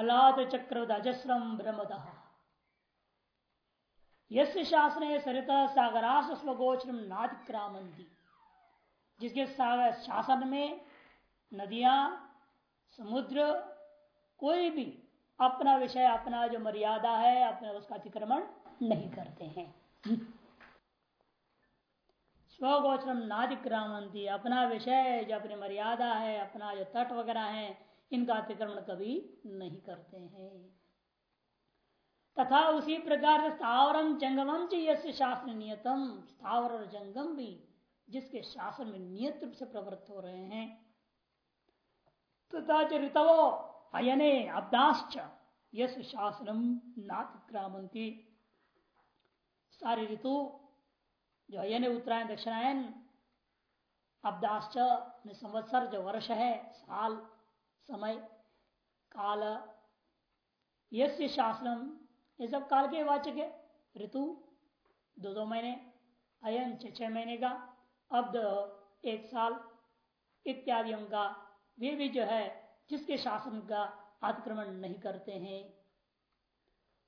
अलाद चक्रवद अजस्रम ब्रह्मद यश सरित सागरास स्वगोचरम नातिक्रामंती जिसके सागर शासन में नदियाँ, समुद्र, कोई भी अपना विषय, अपना जो मर्यादा है, अपना उसका अतिक्रमण नहीं करते हैं। स्वगोचरम नादिक्रामंती अपना विषय, जो अपनी मर्यादा है, अपना जो तट वगैरह है इनका अतिक्रमण कभी नहीं करते हैं। तथा उसी प्रकार से स्थावरम जंगमम च शास्त्र नियतम, स्थावर और जंगम भी जिसके शासन में नियत रूप से प्रवृत्त हो रहे हैं। तथा च ऋतवो अयने अब्दाश्च यश शासनम नातिक्रामंती सारे ऋतु जो अयन उत्तरायण, दक्षिणायन, अब्दाश्च संवत्सर जो वर्ष है, साल समय, काल यश शासनम, ये सब काल के वाचक है। ऋतु, दो दो महीने, अयन छह महीने का, अब्द, एक साल इत्यादि का। वे भी जो है, जिसके शासन का अतिक्रमण नहीं करते हैं।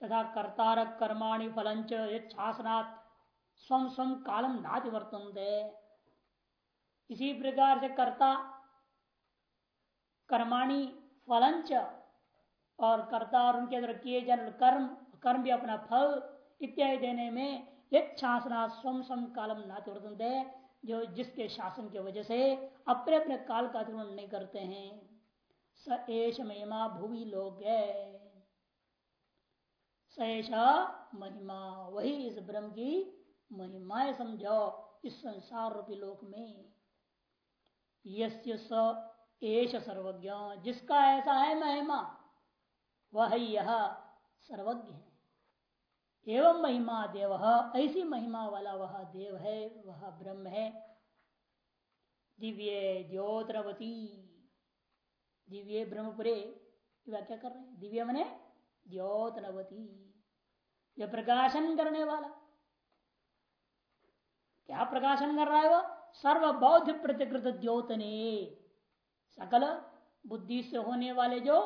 तथा कर्तारक कर्माणि फलंच शासनात् स्वम स्वम कालम नाति वर्तन इसी प्रकार से कर्ता कर्माणी फलंच और कर्ता और उनके अंदर किए जाने कर्म कर्म भी अपना फल इत्यादि देने में एक शासना स्वम स्वम कालम नाति वर्तन जो जिसके शासन की वजह से अपने अपने काल का अतिक्रमण नहीं करते हैं। स एश महिमा भूवि लोग महिमा, वही इस ब्रह्म की महिमाएँ समझो इस संसार रूपी लोक में। यस्य स एश सर्वज्ञ। जिसका ऐसा है महिमा, वह यह सर्वज्ञ है। एवं महिमा देव, ऐसी महिमा वाला वह देव है, वह ब्रह्म है। दिव्य द्योत्रवती, दिव्य ब्रह्मपुरे व्याख्या कर रहे हैं। दिव्य मने द्योतनवती यह प्रकाशन करने वाला। क्या प्रकाशन कर रहा है वो सर्वबौद्ध प्रतिकृत द्योतने। सकल बुद्धि से होने वाले जो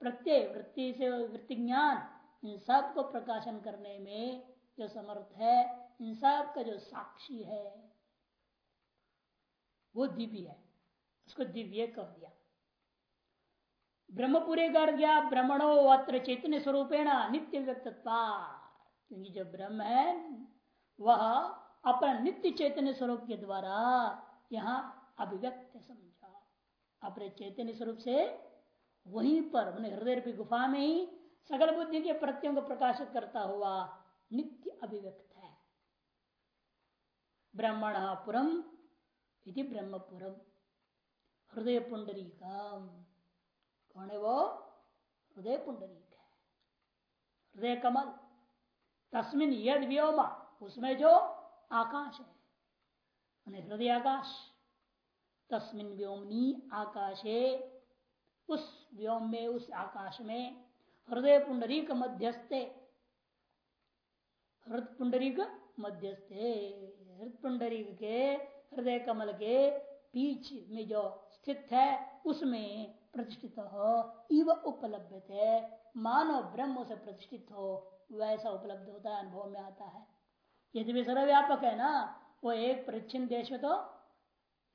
प्रत्यय, वृत्ति से, वृत्ति ज्ञान, इन सबको प्रकाशन करने में जो समर्थ है, इन सब का जो साक्षी है, वो दिव्य है। उसको दिव्य कह दिया। ब्रह्मपुरी कर गया ब्रह्मणो अत्र चैतन्य स्वरूपेण नित्य व्यक्त क्योंकि जो ब्रह्म है, वह अपना नित्य चैतन्य स्वरूप के द्वारा यहाँ अभिव्यक्त समझा। अपने चैतन्य स्वरूप से वहीं पर हृदय रूपी गुफा में ही सकल बुद्धि के प्रत्ययों को प्रकाशित करता हुआ नित्य अभिव्यक्त है। ब्रह्मण पुरम ब्रह्मपुरम। हृदय पुंडरी कौन है वो? हृदय पुंडरीक है। हृदय कमल। तस्मिन यद व्योमा, उसमें जो आकाश है हृदय आकाश। तस्मिन व्योमनी आकाशे। उस व्योम में, उस आकाश में हृदय पुंडरीक मध्यस्थे। हृदय पुंडरीक मध्यस्थे। हृदय पुंडरीक के, हृदय कमल के बीच में जो स्थित है, उसमें प्रतिष्ठित हो, इव उपलब्ध थे मानव ब्रह्म से प्रतिष्ठित हो, वैसा उपलब्ध होता है, अनुभव में आता है। यदि भी सर्वव्यापक है ना, वो एक परिच्छिन्न देश में तो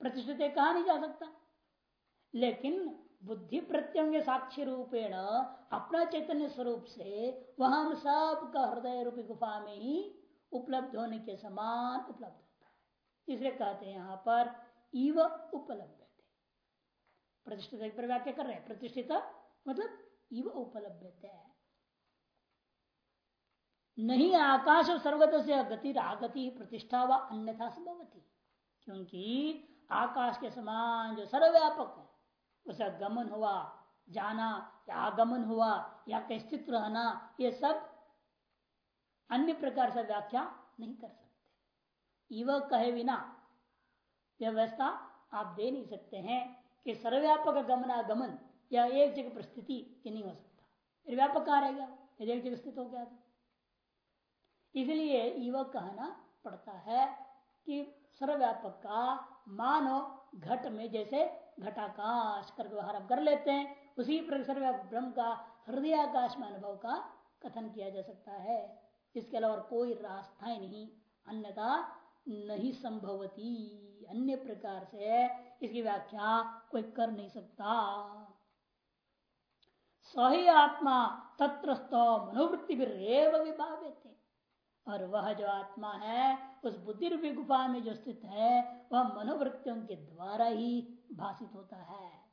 प्रतिष्ठित कहा नहीं जा सकता। लेकिन बुद्धि प्रत्यंग साक्षी रूपेण, अपना चैतन्य स्वरूप से वह हम सब का हृदय रूपी गुफा में ही उपलब्ध होने के समान उपलब्ध होता है। इसलिए कहते हैं यहाँ पर इव उपलब्ध प्रतिष्ठित पर व्याख्या कर रहे हैं। प्रतिष्ठित मतलब इव उपलब्ध है। नहीं आकाश और सर्वगत से गति आगति प्रतिष्ठा व अन्यथा संभवती। क्योंकि आकाश के समान जो सर्वव्यापक है, उसे गमन हुआ, जाना या आगमन हुआ, या स्थित रहना, ये सब अन्य प्रकार से व्याख्या नहीं कर सकते। इव कहे बिना व्यवस्था आप दे नहीं सकते हैं कि सर्वव्यापक गमनागमन या एक जगह पर स्थिति ये नहीं हो सकता। फिर व्यापक कहा रहेगा? यदि एक जगह स्थित हो गया तो। इसलिए युवक कहना पड़ता है कि सर्वव्यापक का मानो घट में जैसे घटाकाश करके व्यवहार कर लेते हैं। उसी प्रकार ब्रह्म का हृदयाकाश में अनुभव का कथन किया जा सकता है। इसके अलावा कोई रास्ता ही नहीं, अन्यथा नहीं संभवती। अन्य प्रकार से इसकी व्याख्या कोई कर नहीं सकता। सही आत्मा तत्रस्थ मनोवृत्ति भी रेव विभावित और वह जो आत्मा है, उस बुद्धि रूपी गुफा में जो स्थित है, वह मनोवृत्तियों के द्वारा ही भाषित होता है।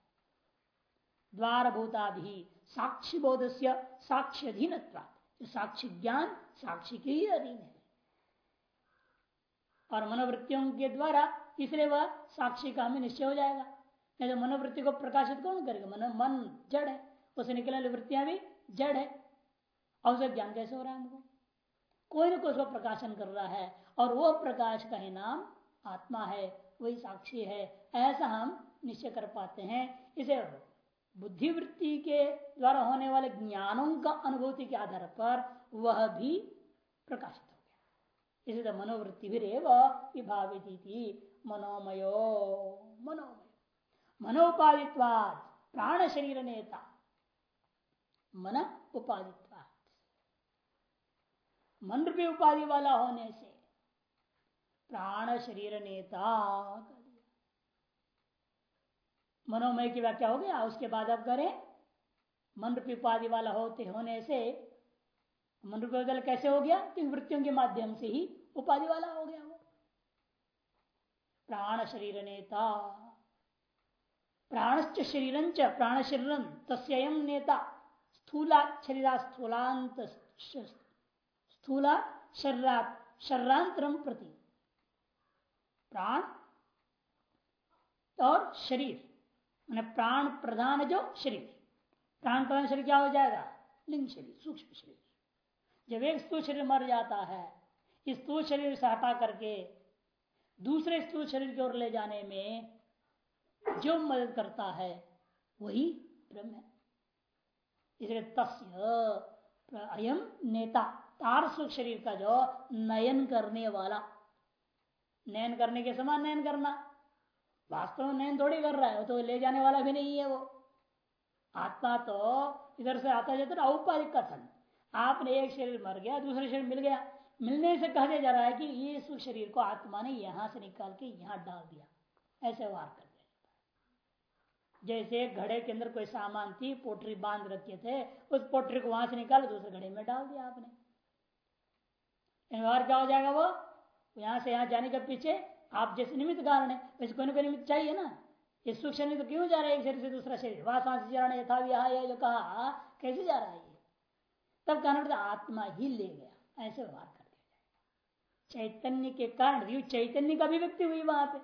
द्वार भूता भी साक्षी बोध से साक्ष्य अधीन साक्षी ज्ञान साक्षी के ही अधीन है। और मनोवृत्तियों के द्वारा इसलिए वह साक्षी का हमें निश्चय हो जाएगा। नहीं तो मनोवृत्ति को प्रकाशित कौन करेगा? मन मन जड़ है। उसे निकलने वाली वृत्तियाँ भी जड़ है। और उसे ज्ञान कैसे हो रहा है हमको? कोई ना कोई उसका प्रकाशन कर रहा है, और वह प्रकाश का ही नाम आत्मा है, वही साक्षी है, ऐसा हम निश्चय कर पाते हैं। इसे बुद्धिवृत्ति के द्वारा होने वाले ज्ञानों का अनुभूति के आधार पर वह भी प्रकाशित हो गया। इसे तो मनोवृत्ति भी रेव विभावित मनोमयो, मनोमय। मनोपादित्वाद प्राण शरीर नेता। मन उपादित्वाद मन रूपी उपाधि वाला होने से प्राण शरीर नेता मनोमय की व्याख्या हो गया, उसके बाद अब करें। मन रूपी उपाधि वाला होते होने से मन रूपी बदल कैसे हो गया? क्योंकि वृत्तियों के माध्यम से ही उपाधि वाला हो गया वो। प्राण शरीर नेता प्राणश्च शरीर प्राण शरीर तस्यम नेता। स्थूला, शरीरा स्थूलांत स्थूला शर्रात शर्रांतरम प्रति। प्राण और शरीर, मैंने प्राण प्रधान जो शरीर। प्राण प्रधान शरीर क्या हो जाएगा? लिंग शरीर, सूक्ष्म शरीर। जब एक स्थूल शरीर मर जाता है, इस स्थूल शरीर से हटा करके दूसरे स्थूल शरीर की ओर ले जाने में जो मदद करता है, वही ब्रह्म है। इसलिए तस्य अयम नेता। तार सुख शरीर का जो नयन करने वाला। नयन करने के समान नयन करना। वास्तव में नयन थोड़ी कर रहा है, वो तो ले जाने वाला भी नहीं है वो। आत्मा तो इधर से आता जाता है औपाधिक कथन। आपने एक शरीर मर गया, दूसरे शरीर मिल गया। मिलने से कहा जा रहा है कि ये सुख शरीर को आत्मा ने यहाँ से निकाल के यहाँ डाल दिया। ऐसे वार कर जैसे घड़े के अंदर कोई सामान थी, पोटरी बाँध रखे थे, उस पोटरी को वहाँ से निकाल, दूसरे घड़े में डाल दिया आपने। व्यवहार क्या हो जाएगा वो, यहाँ से यहाँ जाने के पीछे आप जैसे निमित्त कारण है, वैसे कोई ना कोई निमित्त चाहिए ना। ये सूक्ष्म तो क्यों जा रहा है एक शरीर से दूसरा शरीर? वहाँ सांस चरण यथा यह जो कहा, कैसे जा रहा है ये? तब कारण आत्मा ही ले गया, ऐसे व्यवहार कर दिया चैतन्य के कारण चैतन्य का अभिव्यक्ति हुई वहाँ पे।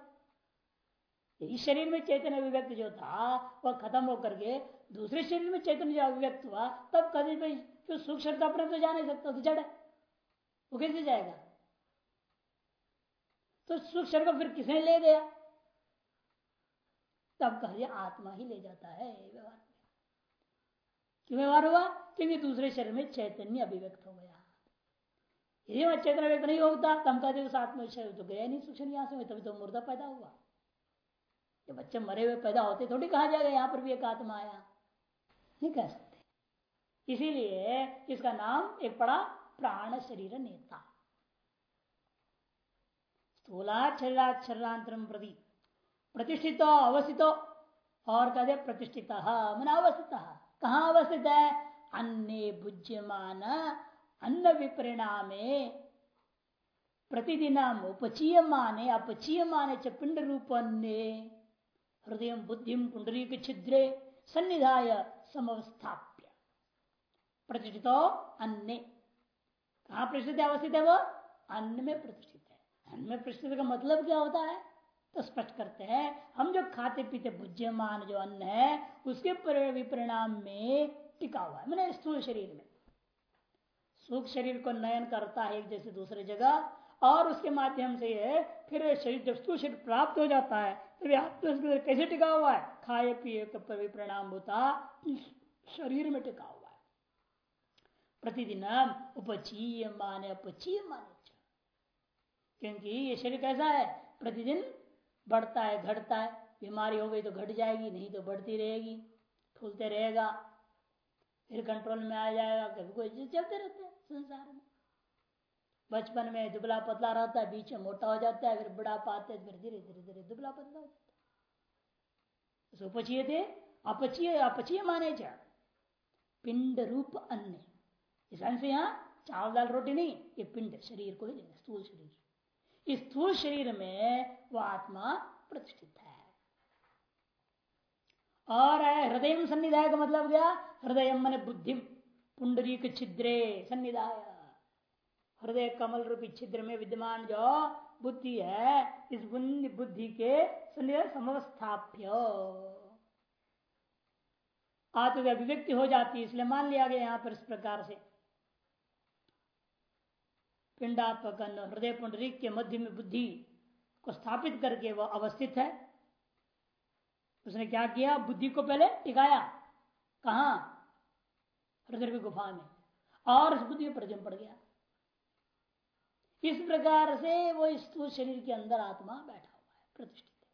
इस शरीर में चैतन्य अभिव्यक्त जो था, वह खत्म होकर के दूसरे शरीर में चैतन्य अभिव्यक्त हुआ, तब कभी शरीर अपने तो जा नहीं सकता तो जड़ है। वो कैसे जाएगा? तो शरीर को फिर किसने ले गया तब कह दिया, आत्मा ही ले जाता है व्यवहार। में क्यों व्यवहार हुआ? क्योंकि दूसरे शरीर में चैतन्य अभिव्यक्त हो गया। यदि वह चैतन्य व्यक्त नहीं होता तम कहते उस आत्मा शरीर तो गया नहीं सुख यहाँ से, तभी तो मुर्दा पैदा हुआ। जब बच्चे मरे हुए पैदा होते थोड़ी कहा जाएगा, यहाँ पर भी एक आत्मा आया। नहीं कह सकते। इसीलिए इसका नाम एक बड़ा प्राण शरीर नेता स्थूला प्रति प्रतिष्ठित अवस्थित और कहते प्रतिष्ठित मन अवस्थित कहा अवस्थित है? अन्य भुज्यमान अन्न विपरिणामे, प्रतिदिन उपचीय माने अपचीय माने च पिंड रूप हृदय बुद्धि पुंडरी के छिद्रे, सन्निधाय समवस्थाप्य। प्रतिष्ठित अन्य कहा प्रतिष्ठित अवस्थित है वो? अन्न में प्रतिष्ठित है। अन्न में प्रतिष्ठित का मतलब क्या होता है? तो स्पष्ट करते हैं, हम जो खाते पीते भुज्यमान जो अन्न है, उसके विपरिणाम में टिका हुआ है। मैंने स्थूल शरीर में। सुख शरीर को नयन करता है एक जैसे दूसरे जगह, और उसके माध्यम से ये फिर शरीर जब स्थूल शरीर प्राप्त हो जाता है तो आत्म कैसे टिका हुआ है? खाए पिए का विपरिणाम होता, शरीर में टिका हुआ प्रतिदिन उपचीय माने अपचीय माने क्योंकि ये शरीर कैसा है? प्रतिदिन बढ़ता है, घटता है। बीमारी हो गई तो घट जाएगी, नहीं तो बढ़ती रहेगी। फूलते रहेगा, फिर कंट्रोल में आ जाएगा, कभी कोई चलते रहते हैं संसार में। बचपन में दुबला पतला रहता है, बीच में मोटा हो जाता है, फिर बुढ़ा पाते फिर धीरे धीरे धीरे दुबला पतला हो जाता है। उपचीय थे अपचीय अपचीय माने जा पिंड रूप अन्य। इस से यहाँ चावल दाल रोटी नहीं, ये पिंड शरीर को ही लेना स्थूल शरीर। इस स्थूल शरीर में वह आत्मा प्रतिष्ठित है। और हृदय सन्निधाय का मतलब क्या? हृदय मन बुद्धि पुंडरीक छिद्रे सन्निधाय। हृदय कमल रूपी छिद्र में विद्यमान जो बुद्धि है, इस बुद्धि के समवस्थाप्य। आत्म अभिव्यक्ति हो जाती है, इसलिए मान लिया गया यहाँ पर इस प्रकार से। पिंडात्मक हृदय पुंडरीक के मध्य में बुद्धि को स्थापित करके वह अवस्थित है। उसने क्या किया? बुद्धि को पहले टिकाया। कहा? हृदय गुफा में। और उस बुद्धि पर जम पड़ गया। इस प्रकार से वो स्थूल शरीर के अंदर आत्मा बैठा हुआ है, प्रतिष्ठित है।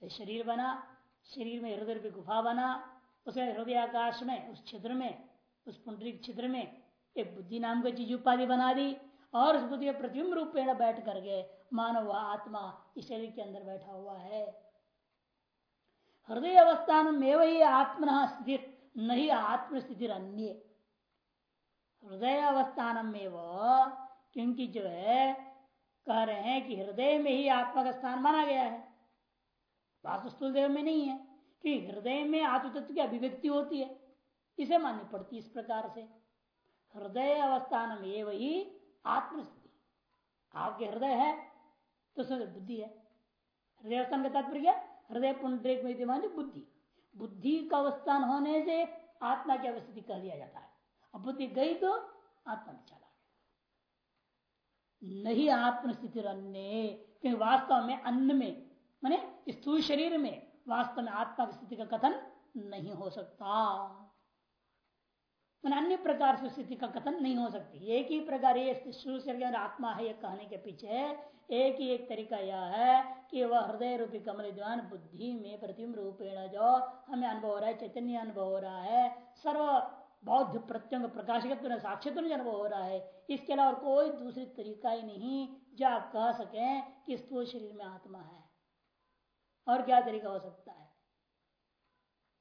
तो शरीर बना, शरीर में हृदय की गुफा बना, उसे हृदय आकाश में, उस क्षेत्र में, उस पुंडरिक क्षेत्र में एक बुद्धि नाम का चीज़ उपाधि बना दी और उस बुद्धि प्रतिबिंब रूप पेड़ बैठ करके मानव आत्मा इस शरीर के अंदर बैठा हुआ है। हृदय अवस्थान में वही आत्मन स्थिति नहीं आत्मस्थिति अन्य हृदय अवस्थान में वो क्योंकि जो है, कह रहे हैं कि हृदय में ही आत्मा का स्थान माना गया है। वास्तुस्थूल देव में नहीं है कि हृदय में आत्म तत्व की अभिव्यक्ति होती है। इसे माननी पड़ती इस प्रकार से। हृदय अवस्थान में वही आत्मस्थिति आपके हृदय है तो उसमें बुद्धि है। हृदय अवस्थान का तात्पर्य हृदय पुंड्रेक में विद्यमान बुद्धि। बुद्धि का अवस्थान होने से आत्मा की अवस्थिति कह दिया जाता है। अब बुद्धि गई तो आत्मा में चला नहीं आत्मस्थिति अन्य क्योंकि वास्तव में अन्न में, माने स्थूल शरीर में वास्तव में आत्मा की स्थिति का कथन नहीं हो सकता। अन्य प्रकार से स्थिति का कथन नहीं हो सकती। एक ही प्रकार ये के अंदर आत्मा है, ये कहने के पीछे एक ही एक तरीका यह है कि वह हृदय रूपी कमल विद्वान बुद्धि में प्रतिम रूपेण जो हमें अनुभव हो रहा है, चैतन्य अनुभव हो रहा है, सर्व बौद्ध प्रत्यंग प्रकाशिक साक्षित अनुभव हो रहा है। इसके अलावा कोई दूसरी तरीका ही नहीं जो आप कह सके कि स्थूल शरीर में आत्मा है। और क्या तरीका हो सकता है?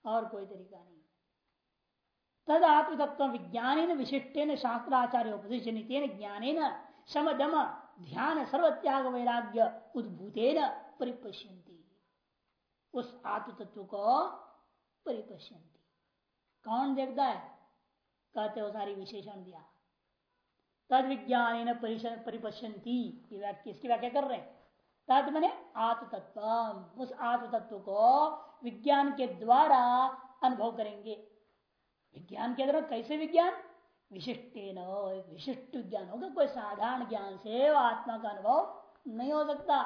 और कोई तरीका नहीं। तद आत्मतत्व विज्ञान विशिष्ट शास्त्राचार्य उपदेश ज्ञान शम दम ध्यान सर्वत्याग वैराग्य उद्भूतेन परिपश्यंती उस आत्म तत्व को परिपश्यंती कौन देखता है? कहते हो सारी विशेषण दिया। तद विज्ञान परिपश्यंती वाक्य इसकी व्याख्या कर रहे हैं? तद मैंने आत्म तत्व उस आत्म तत्व को विज्ञान के द्वारा अनुभव करेंगे। विज्ञान के अंदर कैसे विज्ञान? विशिष्ट विशिष्ट ज्ञान। होगा कोई साधारण ज्ञान से आत्मा का अनुभव? नहीं हो सकता।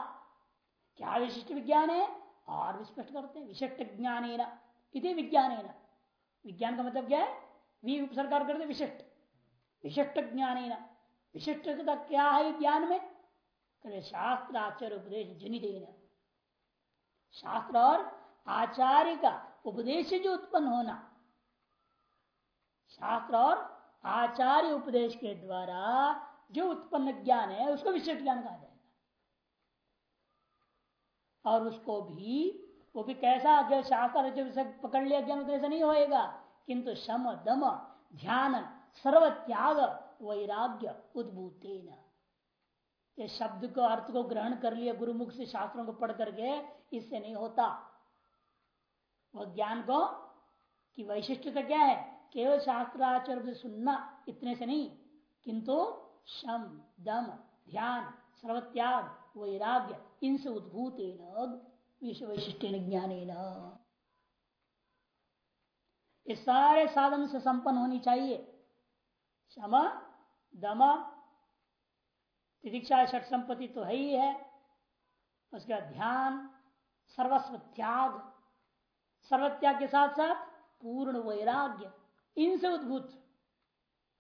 क्या विशिष्ट विज्ञान है? और विस्पष्ट करते हैं। विशिष्ट ज्ञान इति विज्ञान विज्ञान का मतलब क्या है? वी उपसर्ग करते विशिष्ट। विशिष्ट ज्ञान विशिष्ट क्या है ज्ञान में? शास्त्र, आचार्य, उपदेश जनित शास्त्र और आचार्य का उपदेश जो उत्पन्न होना। शास्त्र और आचार्य उपदेश के द्वारा जो उत्पन्न ज्ञान है, उसको विशिष्ट ज्ञान कहा जाएगा। और उसको भी, वो भी कैसा जो शास्त्र जो पकड़ लिया ज्ञान से नहीं होएगा। किंतु शम, दम, ध्यान सर्व त्याग वैराग्य, उद्भूतेन। ये शब्द को, अर्थ को ग्रहण कर लिया गुरुमुख से शास्त्रों को पढ़ करके, इससे नहीं होता। वह ज्ञान को, कि वैशिष्टता क्या है? केवल शास्त्राचार सुनना इतने से नहीं, किंतु शम, दम, ध्यान, सर्वत्याग, वैराग्य, इनसे उद्भूत विश्व वैशिष्ट ज्ञान ये सारे साधन से संपन्न होनी चाहिए। शम, दम, तिदीक्षा, षट संपत्ति तो है ही है। उसका ध्यान, सर्वस्व त्याग, सर्वत्याग के साथ साथ पूर्ण वैराग्य इनसे उद्भूत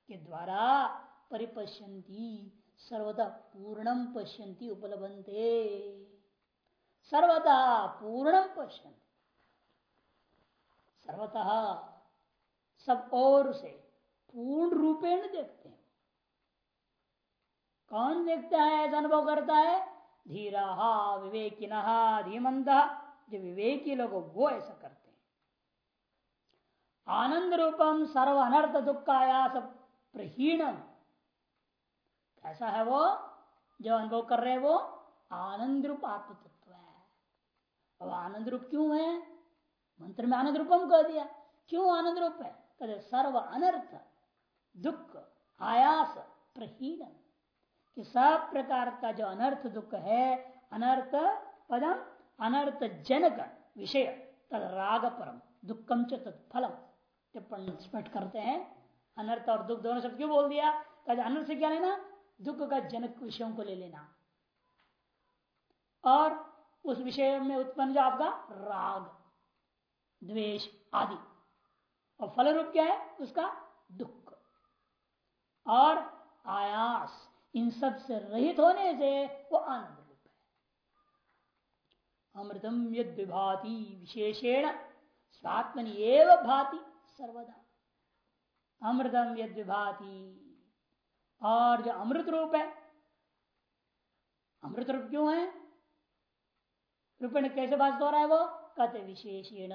के द्वारा परिपश्यंती सर्वदा पूर्णम पश्यंती उपलब्धते सर्वदा पूर्णम पश्यंती सर्वतः सब और से पूर्ण रूपेण देखते हैं। कौन देखता है, ऐसा अनुभव करता है? धीरा, विवेकिन धीमंत जो विवेकी लोग वो ऐसा करते आनंद रूपम सर्व अनर्थ दुख आयास प्रहीणम। कैसा है वो? जो अनुभव कर रहे वो आनंद रूप आत्म तत्व है। अब आनंद रूप क्यों है? मंत्र में आनंद रूपम कह दिया। क्यों आनंद रूप है? कहते सर्व अनर्थ, दुख, आयास, प्रहीणम। कि सब प्रकार का जो अनर्थ दुख है, अनर्थ पदम, अनर्थ जनक, विषय, तद राग परम दुखम च तत्फलम टिप्पण स्पष्ट करते हैं, अनर्थ और दुख दोनों शब्द क्यों बोल दिया? अनर्थ से क्या लेना? दुख का जनक विषयों को ले लेना। और उस विषय में उत्पन्न जो आपका राग, द्वेष आदि। और फल रूप क्या है? उसका दुख। और आयास, इन सबसे रहित होने से वो आनंद रूप है। अमृतम यद विभाति विशेषेण, स्वात्मनि एवं भाति। सर्वदा। अमृतम यद विभाति और जो अमृत रूप है, अमृत रूप क्यों है? रूपेण कैसे भाषित हो रहा है वो? कहते विशेषेण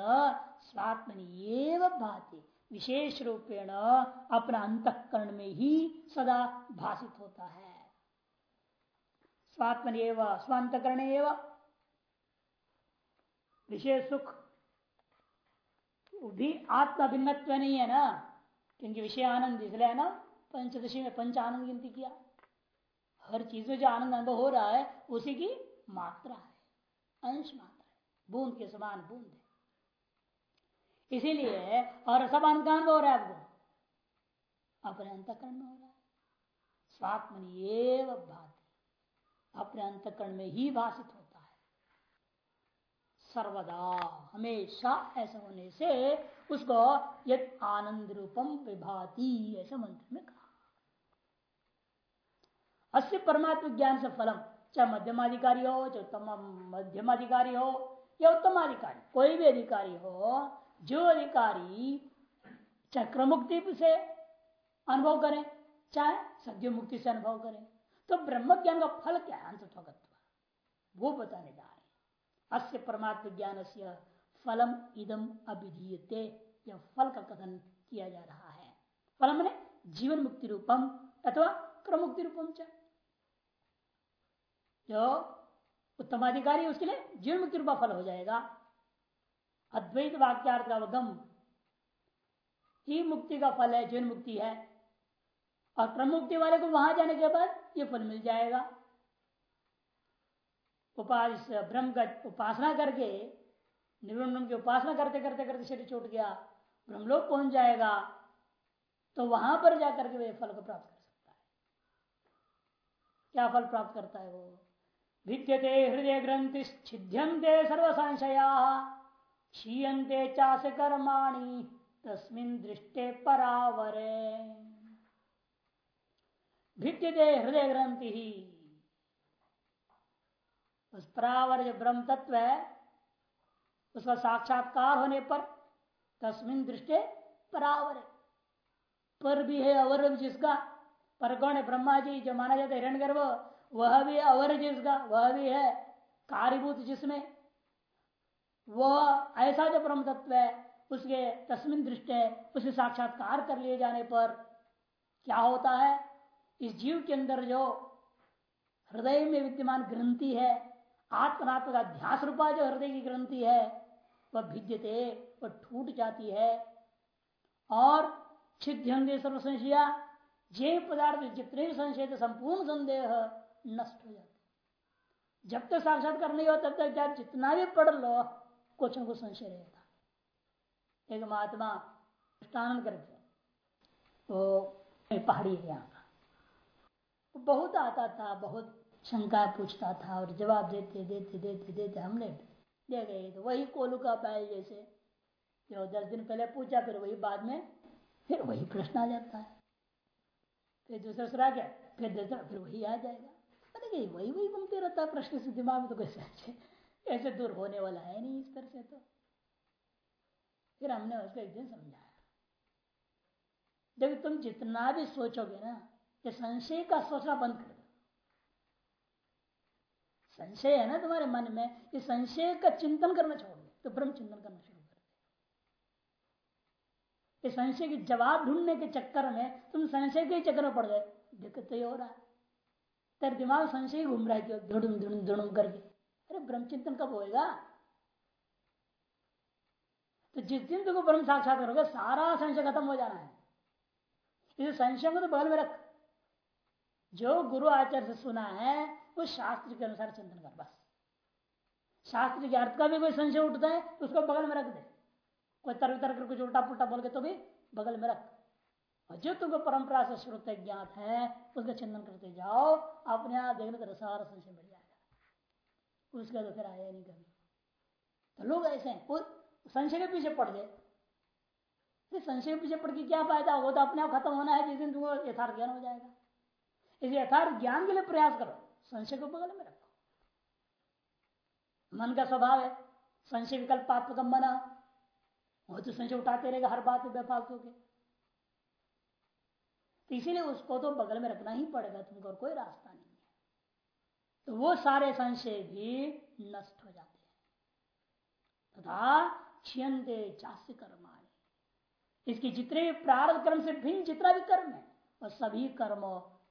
स्वात्मनि भाति। विशेष रूपेण अपना अंतकरण में ही सदा भाषित होता है। स्वात्मन एवं स्वांतकरण एवं। विशेष सुख भी आत्मा भिन्नत्व नहीं है ना? क्योंकि विषय आनंद इसलिए है ना, पंचदशी में पंच आनंद गिनती किया। हर चीज़ में जो आनंद अनुभव हो रहा है, उसी की मात्रा है। अंश मात्रा है। बूंद के समान बूंद है। इसीलिए और सब अंतकान हो रहा है आपको अपने अंतकरण में हो रहा है। स्वात्मनि भाति। अपने अंतकरण में ही भाषित है। सर्वदा। हमेशा ऐसा होने से उसको यद आनंद रूपम विभाति, ऐसा मंत्र में कहा। अस्य परमात्म ज्ञान से फलम, चाहे मध्यमाधिकारी हो, चाहे उत्तम, मध्यमाधिकारी हो, या उत्तमाधिकारी कोई भी अधिकारी हो, जो अधिकारी चक्र मुक्ति से अनुभव करें, चाहे सद्य मुक्ति से अनुभव करें तो ब्रह्म ज्ञान का फल क्या है? अंत वो बताने रहे अस्य परमात्म ज्ञान से फलम इदम अभिधीयते। यह फल का कथन किया जा रहा है। फलम ने जीवन मुक्ति रूपम अथवा क्रम मुक्ति रूपम च। जो उत्तमाधिकारी उसके लिए जीवन मुक्ति रूपा फल हो जाएगा। अद्वैत वाक्यार्थ का अवगम ही मुक्ति का फल है, जीवन मुक्ति है। और क्रम मुक्ति वाले को वहाँ जाने के बाद ये फल मिल जाएगा। उपास ब्रह्म का उपासना करके निर्वण की उपासना करते करते करते शरीर छूट गया, ब्रह्मलोक पहुँच जाएगा तो वहाँ पर जाकर के वे फल को प्राप्त कर सकता है। क्या फल प्राप्त करता है वो? भिद्यते हृदय ग्रंथि छिद्यंते सर्व संशया क्षीयते चाश कर्माणी, तस्मिन दृष्टे परावरे। भिद्यते हृदय ग्रंथि उस परावर जो ब्रह्म तत्व है, उसका साक्षात्कार होने पर तस्मिन दृष्टि परावर पर भी है अवर जिसका पर कौन है ब्रह्मा जी जो माना जाता है हिरण वह भी अवर जिसका, वह भी है कार्यभूत जिसमें। वह ऐसा जो ब्रह्म तत्व है, उसके तस्मिन दृष्टि उसे साक्षात्कार कर लिए जाने पर क्या होता है? इस जीव के अंदर जो हृदय में विद्यमान ग्रंथि है आत्मनात्म का ध्यास रूपा जो हृदय की ग्रंथि है, वह भिद्यते, वह टूट जाती है। और छिद्यंगे सर्व संशया जे पदार्थ जितने भी संशय थे, संपूर्ण संदेह नष्ट हो जाते जब तक साक्षात्कार नहीं हो, तब तक चाहे जितना भी पढ़ लो, कुछ न कुछ संशय रहेगा एक महात्मा स्नान करके तो पहाड़ी है यहाँ का। बहुत आता था, बहुत शंका पूछता था और जवाब देते देते देते देते हमने दे गए। तो वही कोलू का बैल जैसे, जो दस दिन पहले पूछा, फिर वही बाद में, फिर वही प्रश्न आ जाता है। फिर दूसरा सुरा गया, फिर दूसरा, फिर वही आ जाएगा। अरे वही वही घूमते रहता प्रश्न से, दिमाग तो कैसे अच्छे ऐसे दूर होने वाला है नहीं इस तरह से तो। फिर हमने उसको एक दिन समझाया। देखो, तुम जितना भी सोचोगे ना, ये संशय का सोचना बंद कर। संशय है ना तुम्हारे मन में इस संशय का चिंतन करना छोड़। दो तो ब्रह्म चिंतन करना शुरू कर दे। संशय के जवाब ढूँढने के चक्कर में तुम संशय के चक्कर में पड़ गए दिक्कत तो ये हो रहा है। तेरे दिमाग संशय घूम रहा है क्यों धुड़ुम धुड़ुम धुड़ुम करके। अरे ब्रह्म चिंतन कब होएगा? तो जिस दिन तुमको ब्रह्म साक्षात करोगे, सारा संशय खत्म हो जाना है। इस संशय को तो बगल में रख। जो गुरु आचार्य से सुना है वो शास्त्र के अनुसार चिंतन कर, बस। शास्त्र के अर्थ का भी कोई संशय उठता है तो उसको बगल में रख दे। कोई तर्क तर्क कुछ उल्टा पुल्टा बोल के तो भी बगल में रख। और जो तुमको परंपरा से श्रोत ज्ञात है, उसका चिंतन करते जाओ, अपने आप देखने तो सारा संशय बढ़ जाएगा। उसका तो फिर आया नहीं कभी। तो लोग ऐसे हैं संशय के पीछे पड़ गए। संशय के पीछे पड़ के क्या फ़ायदा? वो तो अपने आप खत्म होना है, जिस दिन तुमको यथार्थ ज्ञान हो जाएगा। इस यथार्थ ज्ञान के लिए प्रयास करो। संशय को बगल में रखो। मन का स्वभाव है, संशय विकल्प पाप का मना। वो तो संशय उठाते रहेगा, हर बात में बेफालतू के। तो इसीलिए उसको तो बगल में रखना ही पड़ेगा तुमको, और कोई रास्ता नहीं है। तो वो सारे संशय भी नष्ट हो जाते हैं। तथा क्षयते चास्य कर्माणी। इसके जितने भी प्रारंभ कर्म से भिन्न जितना भी कर्म है वह सभी कर्म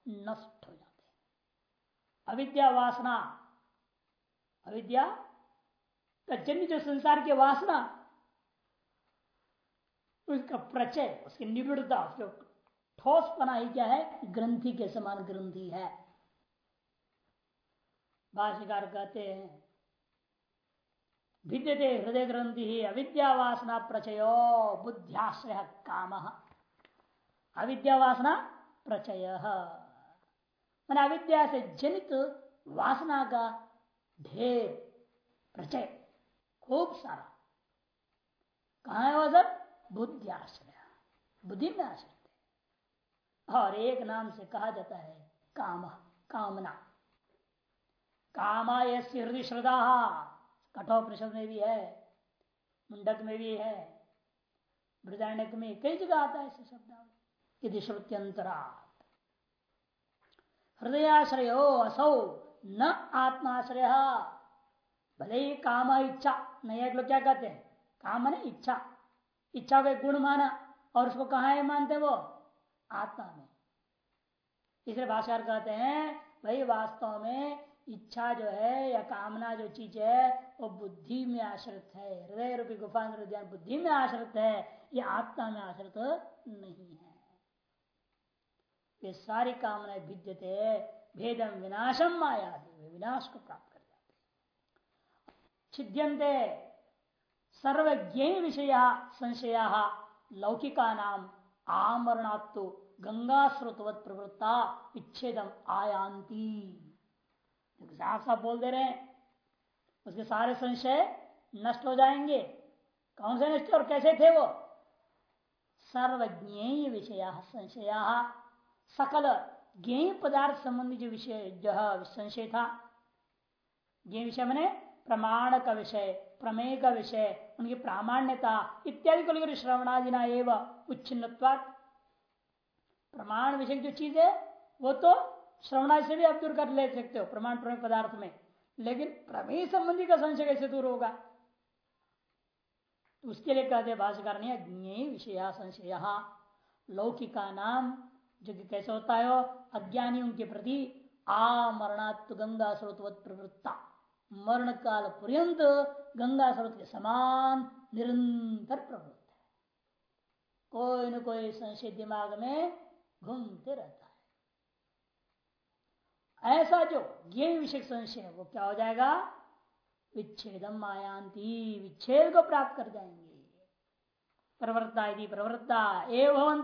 नष्ट हो। अविद्या वासना। अविद्या? का जन्य जो संसार की वासना, उसका प्रचय, उसकी निबिड़ता उसके ठोस पना ही क्या है? ग्रंथि के समान ग्रंथि है। भाष्यकार कहते हैं विद्यते हृदय ग्रंथि ही अविद्यावासना प्रचयो बुद्ध्याश्रय काम। अविद्यावासना प्रचय। मन अविद्या से जनित वासना का ढेर प्रचय, खूब सारा। कहा है वह सब? बुद्धियाश्रय बुद्धि में आश्रित और एक नाम से कहा जाता है काम, कामना। कामा हृदय श्रद्धा, कठोपनिषद में भी है, मुंडक में भी है बृदारण्यक में कई जगह आता है ऐसे शब्द यदि श्रुत्यंतरा हृदयाश्रय असौ, न आत्माश्रय। भले ही काम इच्छा नया लोग क्या कहते हैं? काम ने इच्छा। इच्छा को गुण माना, और उसको कहा है मानते वो? आत्मा में। इसलिए भाषाकार कहते हैं, भाई वास्तव में इच्छा जो है या कामना जो चीज़ है, वो बुद्धि में आश्रित है। हृदय रूपी गुफा बुद्धि में आश्रित है, ये आत्मा में आश्रित नहीं है। ये सारी कामनाएँ भिद्यते भेदम विनाशम माया विनाश को प्राप्त कर जाते छिद्यंते सर्वज्ञ विषय संशय लौकिका नाम आमरणात्व गंगा स्रोतवत प्रवृत्ता विच्छेदम आयांती साफ़ साफ़ बोल दे रहे हैं। उसके सारे संशय नष्ट हो जाएँगे। कौन से नष्ट और कैसे थे वो? सर्वज्ञ विषया संशय सकल ज्ञ पदार्थ संबंधी जो विषय, जो संशय था। ज्ञ विषय मैंने प्रमाण का विषय, प्रमेय का विषय, उनकी प्रामाण्यता इत्यादि को लेकर श्रवणादिना एवं उच्छिन्न प्रमाण विषय जो चीज़ है, वो तो श्रवणा से भी आप दूर कर ले सकते हो, प्रमाण प्रमेय पदार्थ में। लेकिन प्रमेय संबंधी का संशय कैसे दूर होगा? तो उसके लिए कहते भाषाकार ने ज्ञ विषय संशय, लौकिका नाम जो कि कैसे होता है? अज्ञानियों के प्रति आमरणात्व गंगा स्रोतवत प्रवृत्ता। मरण काल पर्यंत गंगा स्रोत के समान निरंतर प्रवृत्त है। कोई न कोई संशय दिमाग में घूमते रहता है। ऐसा जो ये विषय संशय है, वो क्या हो जाएगा? विच्छेदम मायांती विच्छेद को प्राप्त कर जाएँगे। प्रवृत्ता यदि प्रवृत्ता, एवं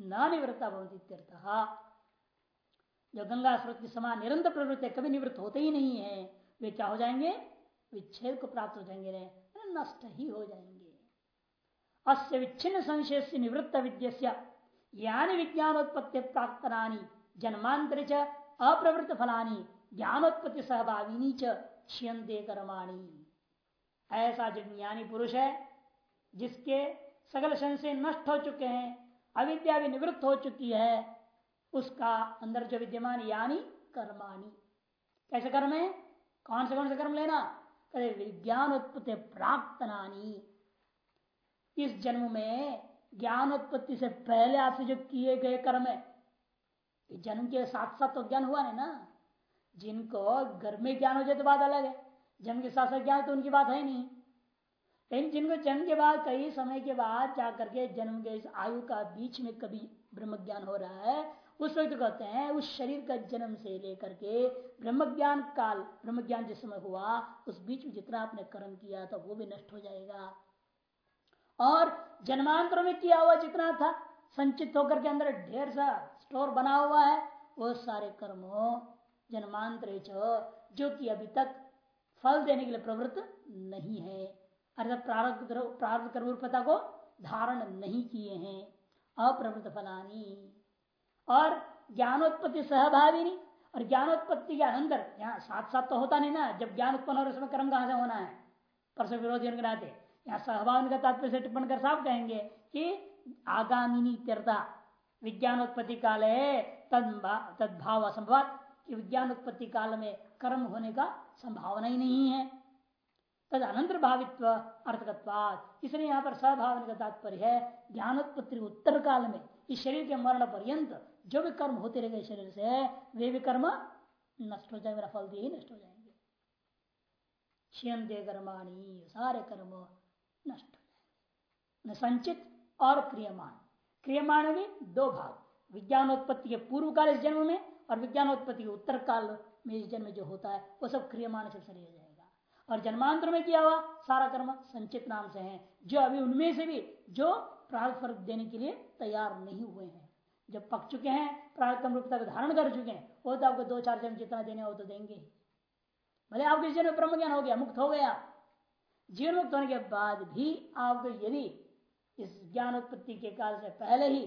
न निवृत्ता जो गंगा स्रोत के समान निरंतर प्रवृत्ति कभी निवृत्त होते ही नहीं है। वे क्या हो जाएँगे? विच्छेद को प्राप्त हो जाएँगे नष्ट ही हो जाएँगे। अस्य विच्छिन्न संशय से निवृत्त विद्य यानी विज्ञानोत्पत्ति प्राक्तना जन्मांतर च अप्रवृत्त फलानी ज्ञानोत्पत्ति सहभागिनी च कर्माणी। ऐसा जो ज्ञानी पुरुष है, जिसके सकल संशय नष्ट हो चुके हैं अविद्या भी निवृत्त हो चुकी है, उसका अंदर जो विद्यमान यानी कर्माणी। कैसे कर्म है? कौन से कौन से कर्म लेना? कहते विज्ञान उत्पत्ति प्राप्तनानी। इस जन्म में ज्ञान उत्पत्ति से पहले आपसे जो किए गए कर्म है जन्म के साथ साथ तो ज्ञान हुआ है ना? जिनको घर में ज्ञान हो जाए तो बात अलग है, जन्म के साथ साथ ज्ञान तो उनकी बात है नहीं। लेकिन जिनको जन्म के बाद, कई समय के बाद जाकर के जन्म के इस आयु का बीच में कभी ब्रह्म ज्ञान हो रहा है, उस वक्त कहते हैं, उस शरीर का जन्म से लेकर के ब्रह्म ज्ञान काल ब्रह्म ज्ञान जिस समय हुआ, उस बीच में जितना आपने कर्म किया था, वो भी नष्ट हो जाएगा। और जन्मांतर में किया हुआ जितना था, संचित होकर के अंदर ढेर सा स्टोर बना हुआ है, वो सारे कर्मों, जन्मांतर जो कि अभी तक फल देने के लिए प्रवृत्त नहीं है। अर्थात प्रारब्ध प्रारब्ध कर्मपता को धारण नहीं किए हैं। अप्रवृत्त फलानी। और ज्ञानोत्पत्ति सहभावी नहीं और ज्ञानोत्पत्ति के अंदर, यहाँ साथ साथ तो होता नहीं ना, जब ज्ञान उत्पन्न हो उसमें कर्म कहाँ से होना है? परसों विरोधी नाते यहाँ सहभाव का तात्पर्य से टिप्पण कर साफ़ कहेंगे कि आगामी तीर्था विज्ञानोत्पत्ति काल है तदभाव असंभव कि विज्ञान उत्पत्ति काल में कर्म होने का संभावना ही नहीं है। तद अनंतर भावित्व अर्थकत्वाद इसलिए यहाँ पर सभावना का तात्पर्य है, ज्ञानोत्पत्ति उत्तर काल में इस शरीर के मरण पर्यंत जो भी कर्म होते रहे शरीर से, वे भी कर्म नष्ट हो जाए मेरा फल दिए ही नष्ट हो जाएँगे। दे कर्माणी, सारे कर्म नष्ट हो जाएँगे। संचित और क्रियमाण। क्रियमाण में दो भाग। विज्ञानोत्पत्ति के पूर्व काल इस जन्म में और विज्ञानोत्पत्ति के उत्तर काल में इस जन्म जो होता है, वो सब क्रियमाण से चले जाएगा और जन्मांतर में किया हुआ सारा कर्म संचित नाम से है। जो अभी उनमें से भी, जो प्रार्थ फ़र्क देने के लिए तैयार नहीं हुए हैं। जब पक चुके हैं प्रार्थ रूपता को धारण कर चुके हैं, वो तो आपको दो चार जन्म जितना देने हो तो देंगे भले आपके इस जन्म ब्रह्म ज्ञान हो गया, मुक्त हो गया। जीवन मुक्त होने के बाद भी आपको यदि इस ज्ञान उत्पत्ति के काल से पहले ही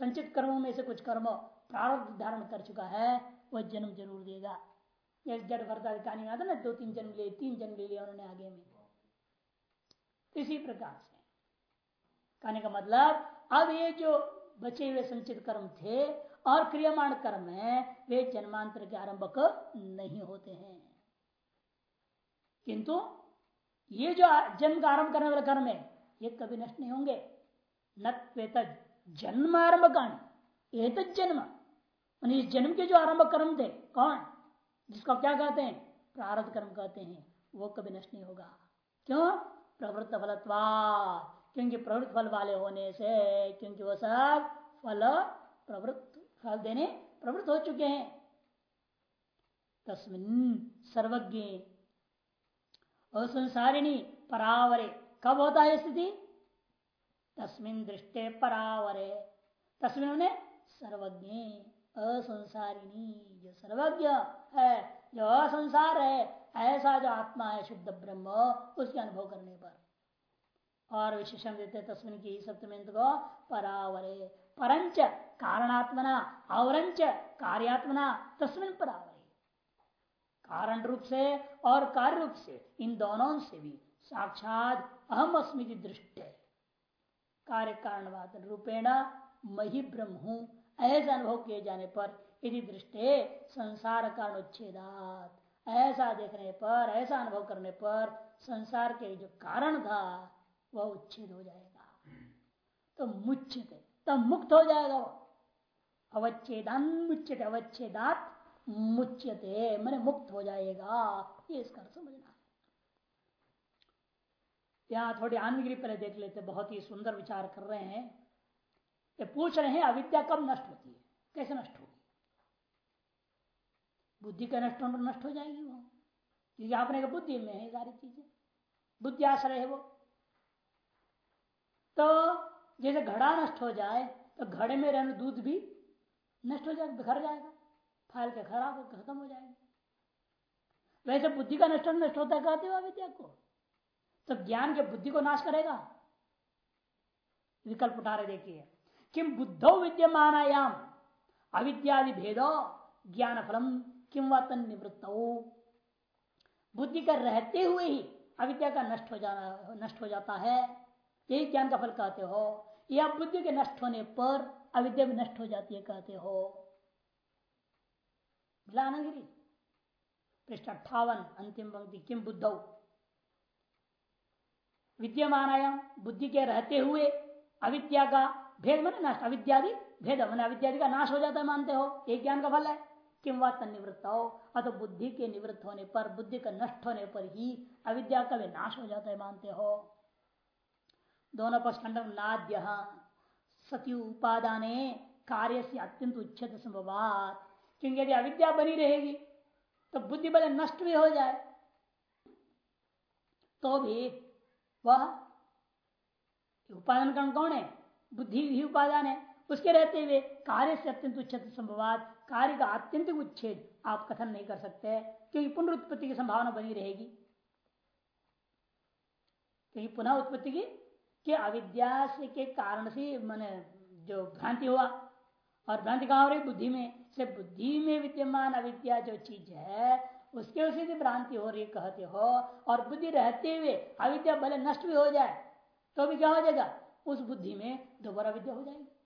संचित कर्मों में से कुछ कर्म प्रारब्ध धारण कर चुका है, वह जन्म ज़रूर देगा। जड़ भरता कहानी आता ना, दो तीन जन्म लिए, तीन जन्म ले लिया उन्होंने आगे में। इसी प्रकार से। कहने का मतलब अब ये जो बचे हुए संचित कर्म थे और क्रियामाण कर्म है, वे जन्मांतर के आरंभक नहीं होते हैं। किंतु ये जो जन्म का आरंभ करने वाले कर्म है, ये कभी नष्ट नहीं होंगे। न जन्म आरंभ कहानी जन्म। इस जन्म के जो आरंभ कर्म थे, कौन? जिसको क्या कहते हैं? प्रारब्ध कर्म कहते हैं। वो कभी नष्ट नहीं होगा। क्यों? प्रवृत्त फलत्वा क्योंकि प्रवृत्त फल वाले होने से, क्योंकि वो सब फल प्रवृत्त, फल देने प्रवृत्त हो चुके हैं। तस्मिन सर्वज्ञ असंसारिणी परावरे। कब होता है स्थिति? तस्मिन दृष्टे परावरे। तस्मिन उन्हें सर्वज्ञ, असंसारिणी, जो सर्वज्ञ। है जो असंसार है, ऐसा जो आत्मा है शुद्ध ब्रह्म, उसके अनुभव करने पर। और विशेषण देते तस्मिन की सप्तमिंत को, परावरे, परंच, कारणात्मना आवरंच कार्यात्मना, तस्मिन परावरे। कारण रूप से और कार्य रूप से, इन दोनों से भी साक्षात अहम अस्मृति दृष्टि कार्य कारणवाद रूपेण मही ब्रह्म हूँ, ऐसा अनुभव किए जाने पर यदि दृष्टि संसार कारण उच्छेदात ऐसा देखने पर, ऐसा अनुभव करने पर संसार के जो कारण था, वह उच्छेद हो जाएगा। तो मुच्छते तब मुक्त हो जाएगा अवच्छेदान मुच्छते अवच्छेदात मुच्यते मैंने मुक्त हो जाएगा। ये इसका समझना यहाँ थोड़ी आनगिरी पहले देख लेते, बहुत ही सुंदर विचार कर रहे हैं। ये पूछ रहे हैं, अविद्या कब नष्ट होती है? कैसे नष्ट बुद्धि का नष्ट होना, नष्ट हो जाएगी वो। क्योंकि आपने कहा बुद्धि में है सारी चीज़ें। बुद्धि आश्रय है वो। तो जैसे घड़ा नष्ट हो जाए तो घड़े में रहने दूध भी नष्ट हो जाएगा, बिखर जाएगा। फ़ाइल के खराब खत्म हो जाएगा। वैसे बुद्धि का नष्ट नष्ट होता है कहते हो अविद्या को। तो ज्ञान के बुद्धि को नाश करेगा। विकल्प उठा रहे, देखिए। किम बुद्धो विद्यमानायाम, अविद्यादि भेदो ज्ञान फलम किम व बुद्धि का रहते हुए ही अविद्या का नष्ट हो जाना, नष्ट हो जाता है। यही ज्ञान का फल कहते हो। या बुद्धि के नष्ट होने पर अविद्या भी नष्ट हो जाती है कहते हो। गिरी पृष्ठ अट्ठावन, अंतिम पंक्ति किम बुद्ध? विद्यमान बुद्धि के रहते हुए अविद्या का भेद मन नष्ट अविद्यादि भेद मन, अविद्यादि का नाश हो जाता है मानते हो। एक ज्ञान का फल है। किम व निवृत्त हो अथवा बुद्धि के निवृत्त होने पर, बुद्धि का नष्ट होने पर ही अविद्या का भी नाश हो जाता है, मानते हो? दोनों पक्षखंड नाद्य सती उपादान कार्य से अत्यंत उच्छेद संभवात। क्योंकि यदि अविद्या बनी रहेगी तो बुद्धि बल नष्ट भी हो जाए। तो भी वह उपादान करण कौन है? बुद्धि ही उपादान है। उसके रहते हुए, कार्य से अत्यंत उच्छेद संभवात, कार्य का अत्यंत उच्छेद आप कथन नहीं कर सकते, क्योंकि पुनरुत्पत्ति की संभावना बनी रहेगी। क्योंकि पुनः उत्पत्ति की, कि अविद्या के कारण से मैंने जो भ्रांति हुआ, और भ्रांति कहा हो रही? बुद्धि में। से बुद्धि में विद्यमान अविद्या जो चीज़ है, उसके उसी से भ्रांति हो रही कहते हो, और बुद्धि रहते हुए अविद्या भले नष्ट भी हो जाए तो भी क्या हो जाएगा? उस बुद्धि में दोबारा विद्या हो जाएगी।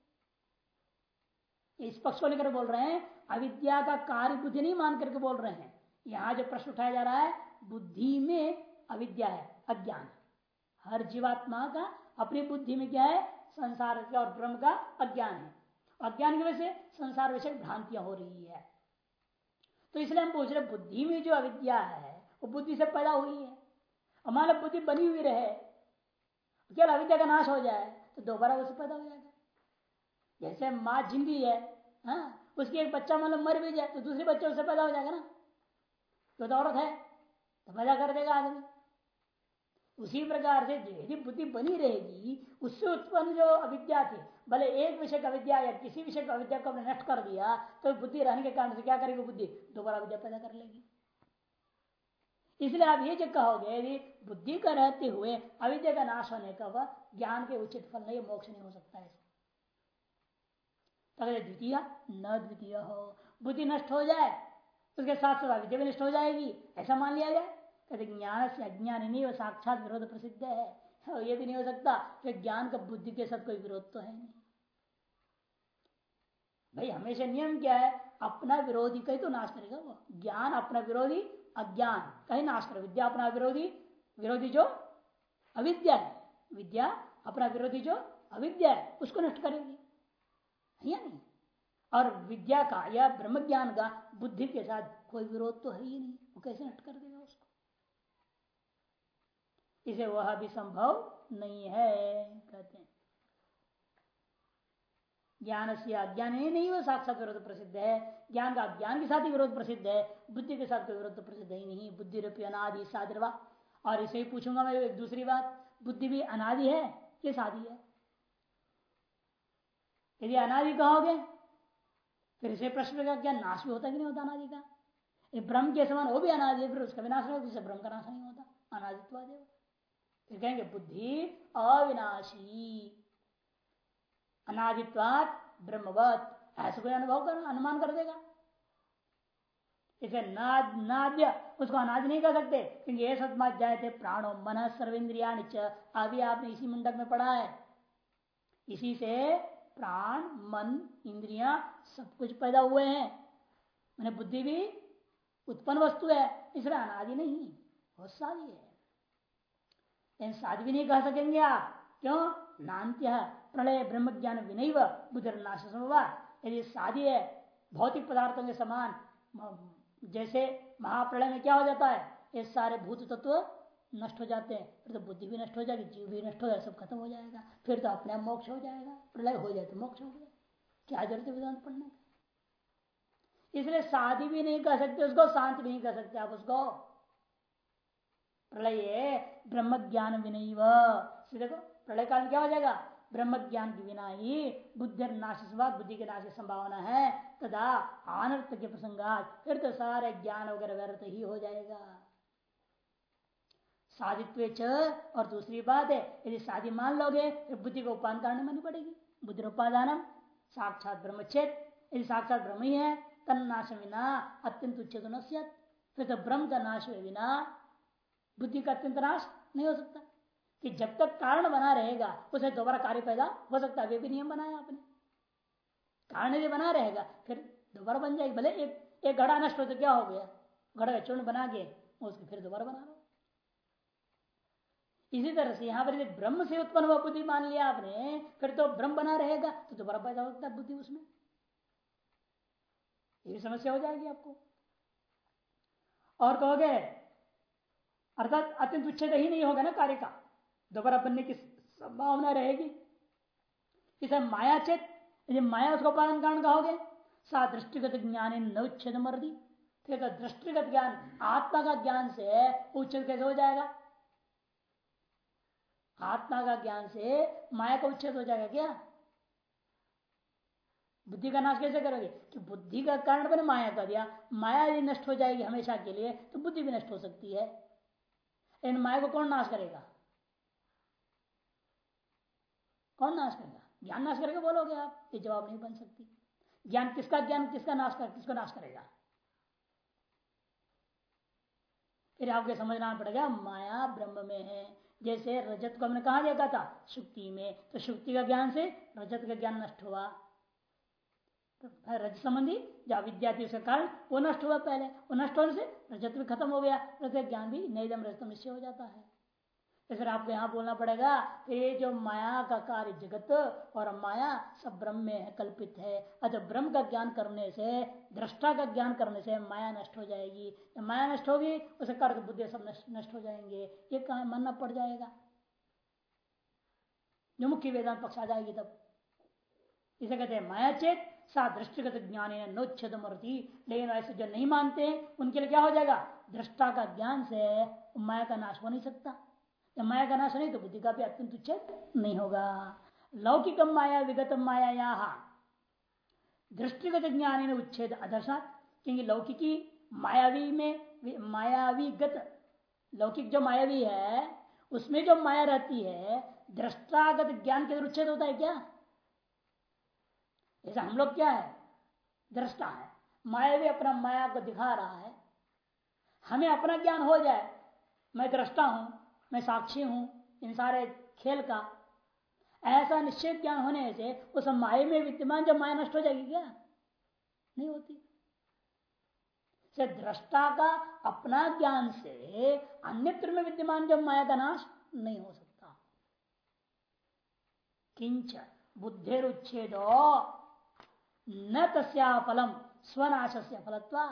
इस पक्ष को लेकर बोल रहे हैं, अविद्या का कार्य बुद्धि नहीं मान करके बोल रहे हैं। यहाँ जो प्रश्न उठाया जा रहा है, बुद्धि में अविद्या है, अज्ञान हर जीवात्मा का अपनी बुद्धि में क्या है? संसार का और ब्रह्म का अज्ञान है। अज्ञान की वजह से संसार विषय भ्रांतियाँ हो रही है। तो इसलिए हम पूछ रहे बुद्धि में जो अविद्या है, वो बुद्धि से पैदा हुई है। हमारा बुद्धि बनी हुई रहे केवल अविद्या का नाश हो जाए तो दोबारा उसे पैदा हो जाएगा। जैसे माँ जिंदी है हाँ उसकी एक बच्चा मतलब मर भी जाए तो दूसरे बच्चे उससे पैदा हो जाएगा ना। तो, तो औरत है तो पैदा कर देगा आदमी। उसी प्रकार से यदि बुद्धि बनी रहेगी उससे उत्पन्न जो अविद्या थी भले एक विषय का विद्या या किसी विषय का विद्या को हमने नष्ट कर दिया तो बुद्धि रहने के कारण से क्या करेगी बुद्धि? दोबारा विद्या पैदा कर लेगी। इसलिए आप ये जो कहोगे यदि बुद्धि का रहते हुए अविद्या का नाश होने का वह ज्ञान के उचित फल नहीं मोक्ष नहीं हो सकता है द्वितीय न द्वितीय हो बुद्धि नष्ट हो जाए उसके साथ साथ अविद्या भी नष्ट हो जाएगी ऐसा मान लिया जाए? कहते ज्ञान से अज्ञान नहीं साक्षात विरोध प्रसिद्ध है। हाँ, ये भी नहीं हो सकता कि ज्ञान का बुद्धि के साथ कोई विरोध तो है नहीं। भाई हमेशा नियम क्या है? अपना विरोधी कहीं तो नाश करेगा वो। ज्ञान अपना विरोधी अज्ञान कहीं नाश करेगा। विद्या अपना विरोधी विरोधी जो अविद्या है। विद्या अपना विरोधी जो अविद्या है उसको नष्ट करेगी। या नहीं। और विद्या का या ब्रह्म ज्ञान का बुद्धि के साथ कोई विरोध तो है ही नहीं। वो कैसे नष्ट कर देगा उसको? इसे वह भी संभव नहीं है, कहते हैं। ज्ञान से अज्ञान ही नहीं, वो साक्षात विरोध प्रसिद्ध है। ज्ञान का ज्ञान के साथ ही विरोध प्रसिद्ध है। बुद्धि के साथ कोई विरोध तो प्रसिद्ध ही नहीं। बुद्धि रूपी अनादि सादरवा और इसे ही पूछूँगा मैं एक दूसरी बात। बुद्धि भी अनादि है कि सादी है? यदि अनादि कहोगे, फिर इसे प्रश्न का क्या नाश भी होता कि नहीं होता अनादि का? ये ब्रह्म के समान वो भी अनादि है, फिर उसका विनाश होगा जिससे ब्रह्म का नाश नहीं होता अनादित्व फिर कहेंगे, बुद्धि अविनाशी। अनादित्वात ब्रह्मवत। ऐसा कोई अनुभव कर, अनुमान कर देगा? इसे नाद, नाद्य, उसको अनादि नहीं कर सकते, क्योंकि ये सतमात जाए थे, प्राणो मन सर्वेन्द्रिया अभी आपने इसी मुंडक में पढ़ा है। इसी से प्राण, मन, इंद्रिया सब कुछ पैदा हुए हैं। मैंने बुद्धि भी उत्पन्न वस्तु है, इसलिए अनादि नहीं, बहुत सारी है। लेकिन भी नहीं कह सकेंगे आप, क्यों? नान्त्य प्रलय, ब्रह्म ज्ञान विनय बुद्ध नाश यदि साधि है, भौतिक पदार्थों के समान जैसे महाप्रलय में क्या हो जाता है? ये सारे भूत तत्व नष्ट हो जाते हैं, फिर तो बुद्धि भी नष्ट हो जाएगी, जीव भी नष्ट हो जाए सब खत्म हो जाएगा। फिर तो अपने मोक्ष हो जाएगा, प्रलय हो जाए तो मोक्ष हो गया। क्या ज़रूरत है वेदांत पढ़ने का? इसलिए शादी भी नहीं कर सकते, उसको शांति भी नहीं कर सकते आप उसको। प्रलय ब्रह्म ज्ञान विनय देखो, प्रलय काल क्या हो जाएगा? ब्रह्म ज्ञान के बिना ही बुद्धि नाश बुद्धि के नाश की संभावना है। तथा आनर्थ के प्रसंगात फिर तो सारे ज्ञान वगैरह व्यर्थ ही हो जाएगा। साधित्व और दूसरी बात है, यदि शादी मान लोगे तो बुद्धि को उपान करने मानी पड़ेगी। बुद्धि उपादान साक्षात ब्रह्मचेत यदि साक्षात ब्रह्म ही है, तन नाश बिना अत्यंत उच्छेद फिर तो ब्रह्म का नाश हुए बिना बुद्धि का अत्यंत नाश नहीं हो सकता। कि जब तक कारण बना रहेगा, उसे दोबारा कार्य पैदा हो सकता है वे भी नियम बनाया आपने। कारण यदि बना रहेगा, फिर दोबारा बन जाएगी। भले एक एक घड़ा नष्ट हो तो क्या हो गया? घड़ा का चूर्ण बना के, उसको फिर दोबारा बना लो। इसी तरह से यहाँ पर ब्रह्म से उत्पन्न हुआ बुद्धि मान लिया आपने, फिर तो ब्रह्म बना रहेगा तो दोबारा पैदा हो सकता है बुद्धि उसमें। ये समस्या हो जाएगी आपको। और कहोगे, अर्थात अत्यंत उच्छेद ही नहीं होगा ना कार्य का। दोबारा बनने की संभावना रहेगी। इसे माया चेत यदि माया उसको पालन कारण कहोगे सा दृष्टिगत ज्ञान न उच्छेद मर्दी। ठीक है दृष्टिगत ज्ञान, आत्मा का ज्ञान से उच्छेद कैसे हो जाएगा? आत्मा का ज्ञान से माया का उच्छेद हो जाएगा क्या? बुद्धि का नाश कैसे करोगे? कि बुद्धि का कारण बने माया कर दिया। माया यदि नष्ट हो जाएगी हमेशा के लिए तो बुद्धि भी नष्ट हो सकती है। इन माया को कौन नाश करेगा? कौन नाश करेगा? ज्ञान नाश करेगा बोलोगे आप, ये जवाब नहीं बन सकती। ज्ञान किसका ज्ञान, किसका नाश कर, किसको नाश करेगा? फिर आपको समझना पड़ेगा माया ब्रह्म में है। जैसे रजत को हमने कहा देखा था, शुक्ति में। तो शुक्ति का ज्ञान से रजत का ज्ञान नष्ट हुआ। तो रज संबंधी जो अविद्या थी उसका कारण, वो नष्ट हुआ पहले। वो नष्ट होने से रजत भी खत्म हो गया। रजत ज्ञान भी नईदम रजतम निश्चय हो जाता है। फिर आपको यहाँ बोलना पड़ेगा, ये जो माया का कार्य जगत और माया सब ब्रह्म में है कल्पित है। अतः ब्रह्म का ज्ञान करने से, दृष्टा का ज्ञान करने से माया नष्ट हो जाएगी। जब माया नष्ट होगी, उसे कार्य बुद्धि सब नष्ट हो जाएँगे। ये कहा, मानना पड़ जाएगा। जो मुख्य वेदांत पक्ष आ जाएगी तब। इसे कहते हैं माया चेत सा दृष्टिगत ज्ञान नोच्छेद मरती। लेकिन ऐसे जो नहीं मानते, उनके लिए क्या हो जाएगा? दृष्टा का ज्ञान से माया का नाश हो नहीं सकता। माया का नाश नहीं तो बुद्धि का भी अत्यंत उच्चेद नहीं होगा। लौकिक माया, विगत माया दृष्टिगत ज्ञान उच्छेद अदर्शात, क्योंकि लौकिकी मायावी में मायावी गत लौकिक जो मायावी है, उसमें जो माया रहती है, दृष्टागत ज्ञान के उच्छेद होता है क्या? ऐसा हम लोग क्या है? दृष्टा है। मायावी अपना माया को दिखा रहा है। हमें अपना ज्ञान हो जाए, मैं दृष्टा हूँ मैं साक्षी हूँ इन सारे खेल का। ऐसा निश्चित ज्ञान होने से उस माया में विद्यमान जब माया नष्ट हो जाएगी क्या? नहीं होती। से दृष्टा का अपना ज्ञान से अन्यत्र में विद्यमान जब माया का नाश नहीं हो सकता। किंच बुद्धिरुच्छेद न तस्या फलम स्वनाश से फलत्वा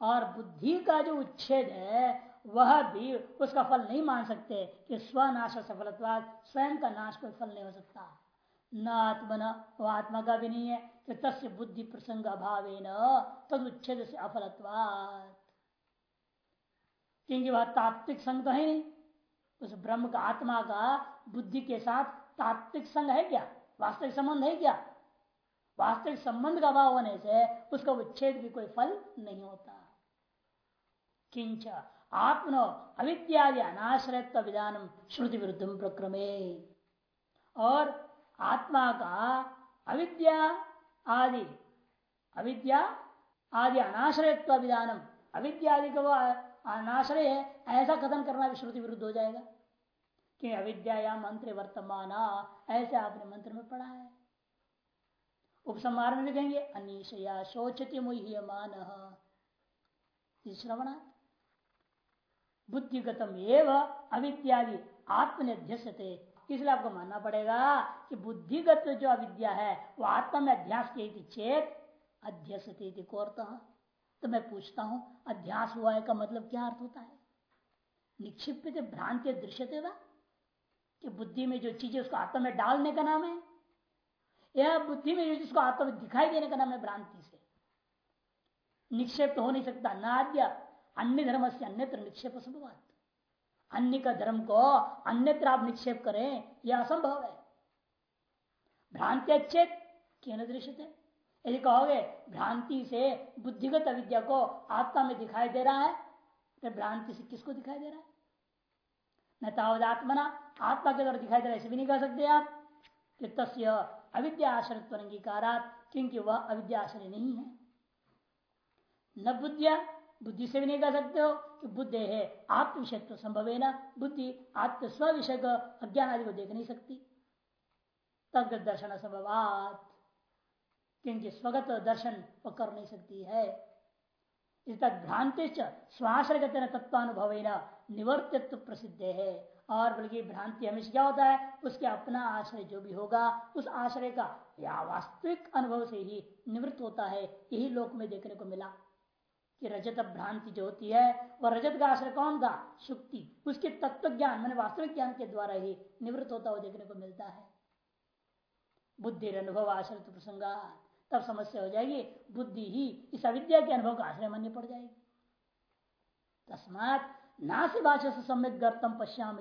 और बुद्धि का जो उच्छेद है वह भी उसका फल नहीं मान सकते कि स्वनाश सफलत्वाद स्वयं का नाश कोई फल नहीं हो सकता। न आत्मन वह आत्मा का भी नहीं है कि तस्य बुद्धि प्रसंग अभाव तद उच्छेद से अफलत्वाद क्योंकि वह तात्विक संग तो है नहीं। उस ब्रह्म का, आत्मा का, बुद्धि के साथ तात्विक संग है क्या? वास्तविक संबंध है क्या? वास्तविक संबंध का अभाव होने से उसका उच्छेद भी कोई फल नहीं होता। किंच आत्मनो अविद्यादि अनाश्रयत्व विधान श्रुति विरुद्ध प्रक्रमे। और आत्मा का अविद्या आदि अविद्या आदि अनाश्रयत्व विधानम अविद्यादि का अनाश्रय है, ऐसा कथन करना भी श्रुति विरुद्ध हो जाएगा। कि अविद्या या मंत्र वर्तमान, ऐसे आपने मंत्र में पढ़ा है। उपसंहार में कहेंगे, अनिशया शोचती मुह्यमान। श्रवणा बुद्धिगतम एवं अविद्यादि आत्मनिध्यस्यते इसलिए आपको मानना पड़ेगा कि बुद्धिगत जो अविद्या है, वो आत्मा में अध्यास की चेत अध्यसते तो मैं पूछता हूँ, अध्यास हुआ है का मतलब क्या अर्थ होता है? निक्षिप्त भ्रांति दृश्यते वा? कि बुद्धि में जो चीज़ें उसको आत्मा में डालने का नाम है? यह बुद्धि में जो जिसको आत्मा में दिखाई देने का नाम है भ्रांति से? निक्षेप तो हो नहीं सकता, नाद्य अन्य धर्म से अन्यत्र निक्षेप संभव अन्य का धर्म को अन्यत्र आप निक्षेप करें, यह असंभव है। भ्रांति अच्छे क्यों दृश्य यदि कहोगे, भ्रांति से बुद्धिगत अविद्या को आत्मा में दिखाई दे रहा है तो भ्रांति से किसको दिखाई दे रहा है? न तावत आत्मना, आत्मा के द्वारा दिखाई दे रहा है ऐसे भी नहीं कह सकते आप। कि तस्य अविद्या आश्रित अंगीकारात क्योंकि वह अविद्या आश्रय नहीं है। न बुद्धिया बुद्धि से भी नहीं कह सकते हो कि बुद्ध है आत्म विषय तो संभव है ना? बुद्धि, आत्म स्व विषय अज्ञान आदि को देख नहीं सकती। तब दर्शन संभवात क्योंकि स्वगत दर्शन वो कर नहीं सकती है। इस तक भ्रांति स्वाश्रय तत्वानुभव निवर्तित्व प्रसिद्ध है। और बल्कि भ्रांति हमेशा क्या होता है? उसके अपना आश्रय जो भी होगा, उस आश्रय का या वास्तविक अनुभव से ही निवृत्त होता है। यही लोक में देखने को मिला। कि रजत भ्रांति जो होती है, वह रजत का आश्रय कौन था? शुक्ति। उसके तत्व ज्ञान मैंने वास्तविक ज्ञान के द्वारा ही निवृत्त होता हुआ देखने को मिलता है। बुद्धि अनुभव आश्रय प्रसंगा तब समस्या हो जाएगी, बुद्धि ही इस अविद्या के अनुभव का आश्रय माननी पड़ जाएगी। तस्मात नासी भाषा से सम्यक गर्तम पश्याम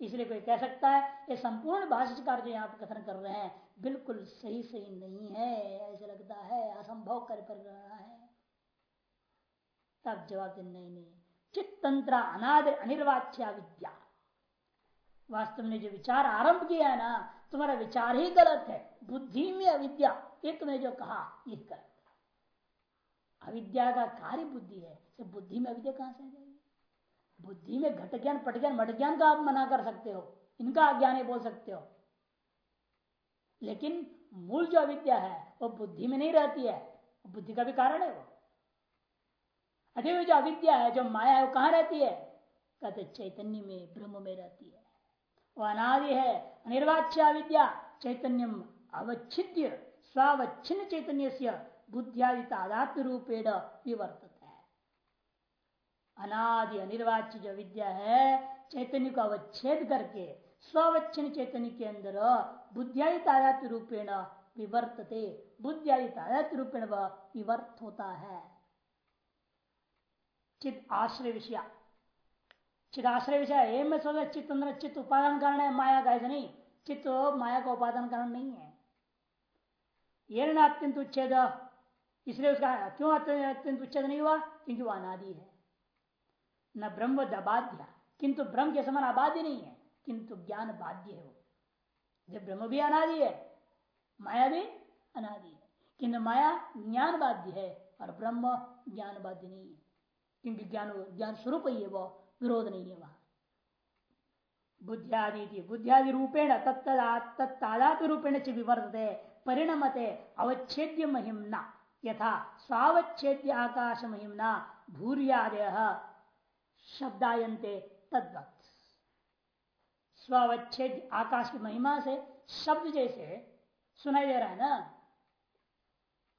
इसलिए कोई कह सकता है, ये संपूर्ण भाषाकार जो यहाँ पर कथन कर रहे हैं, बिल्कुल सही सही नहीं है, ऐसे लगता है, असंभव कर कर रहा है। तब जवाब नहीं नहीं। चित्तंत्र अनाद अनिर्वाच्या विद्या। वास्तव में जो विचार आरंभ किया है ना, तुम्हारा विचार ही गलत है। बुद्धि में अविद्या, एक तुमने जो कहा ये गलत अविद्या का कार्य बुद्धि है। तो बुद्धि में अविद्या कहाँ से आ जाएगी? बुद्धि में घट ज्ञान, पट ज्ञान, मट ज्ञान का आप मना कर सकते हो। इनका अज्ञान ही बोल सकते हो। लेकिन मूल जो अविद्या है, वो बुद्धि में नहीं रहती है। बुद्धि का भी कारण है वो। अरे जो अविद्या है, जो माया है, वो कहाँ रहती है? कहते चैतन्य में, ब्रह्म में रहती है। वो अनादि है, अनिर्वाच्य अविद्या, चैतन्यम अवच्छिद्य, स्वावच्छिन्न चैतन्य से बुद्धियादि तादात्म रूपेण विवर्तत है। अनादि, अनिर्वाच्य जो विद्या है, चैतन्य को अवच्छेद करके स्वच्छिन्न चैतन्य के अंदर बुद्धियादि तादात्म रूपेण विवर्तते। बुद्धियादि तादात्म रूपेण वह विवर्त होता है। चित आश्रय विषय चित आश्रय विषय ये सोचा चित्त अंदर चित्त उपादान कारण है, माया का ऐसा नहीं। चित्त माया का उपादान कारण नहीं है। ये ना अत्यंत उच्छेद, इसलिए उसका क्यों अत्यंत उच्छेद नहीं हुआ? क्योंकि वह अनादि है। न ब्रह्म बाध्य किंतु ब्रह्म के समान अबाध्य नहीं है। किंतु ज्ञान बाध्य है वो। जब ब्रह्म भी अनादि है, माया भी अनादि है। किंतु माया ज्ञान बाध्य है और ब्रह्म ज्ञान बाध्य नहीं है। क्योंकि ज्ञान ज्ञान स्वरूप ही है वो, विरोध नहीं है वहाँ। बुद्धियादि थी बुद्धियादि रूपेण तत्तादात रूपेण च विवर्तते परिणमते, अवच्छेद्य महिमना। यथा स्वावच्छेद्य आकाश महिमना भूरियादय शब्दायंते तद्वत। स्वावच्छेद आकाश की महिमा से शब्द जैसे सुनाई दे रहा है ना?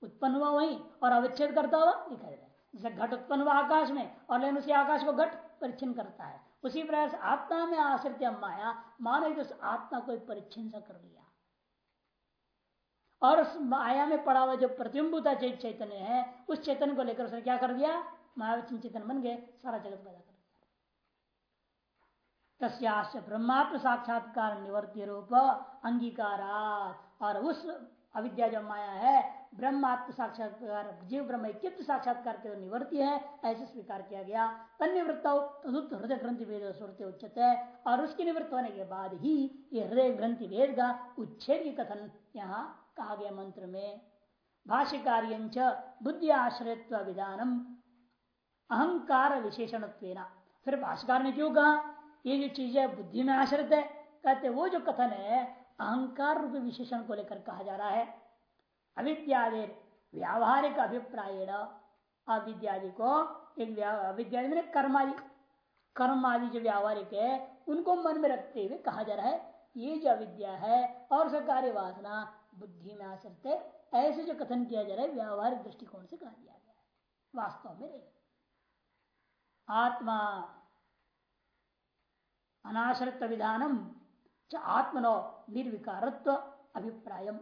उत्पन्न हुआ वही, और अवच्छेद करता हुआ दिखाई दे जैसे घट उत्पन्न हुआ आकाश में, और लेकिन उसी आकाश को घट परिचिन करता है। उसी प्रकार से आत्मा में आश्रित माया, मानो तो आत्मा को परिचिन सा कर लिया। और उस माया में पड़ा हुआ जो प्रतिबिंबता चैतन्य है, उस चैतन्य को लेकर उसने क्या कर दिया? मायावचन चेतन बन गए, सारा जगत पैदा कर दिया। तस्याश ब्रह्मात्म साक्षात्कार निवर्त्य रूप अंगीकारात। और उस अविद्या जो माया है ब्रह्मात्म साक्षात्कार जीव ब्रह्म साक्षात्कार के निवर्ती है, ऐसे स्वीकार किया गया। तनिवृत्त तदुत हृदय ग्रंथि वेद सुरते उच्चत है, और उसकी निवृत्त होने के बाद ही ये हृदय ग्रंथि वेद का उच्छेद कथन यहाँ कहा गया मंत्र में। भाष्य कार्य बुद्धि आश्रयत्व विधानम अहंकार विशेषण फिर भाष्यकार ने क्यों कहा? ये जो चीज़ है, बुद्धि में आश्रित है। कहते वो जो कथन है, अहंकार रूप विशेषण को लेकर कहा जा रहा है। अविद्यादि। व्यावहारिक अभिप्राय अविद्यादि को एक अविद्यादि मैंने कर्मादि। कर्म आदि जो व्यावहारिक है, उनको मन में रखते हुए कहा जा रहा है, ये जो अविद्या है, और उसका वासना बुद्धि में आ सकते ऐसे जो कथन किया जा रहा है, व्यावहारिक दृष्टिकोण से कहा दिया गया है। वास्तव में नहीं। आत्मा अनाश्रित विधानम च आत्मनो निर्विकारत्व अभिप्रायम।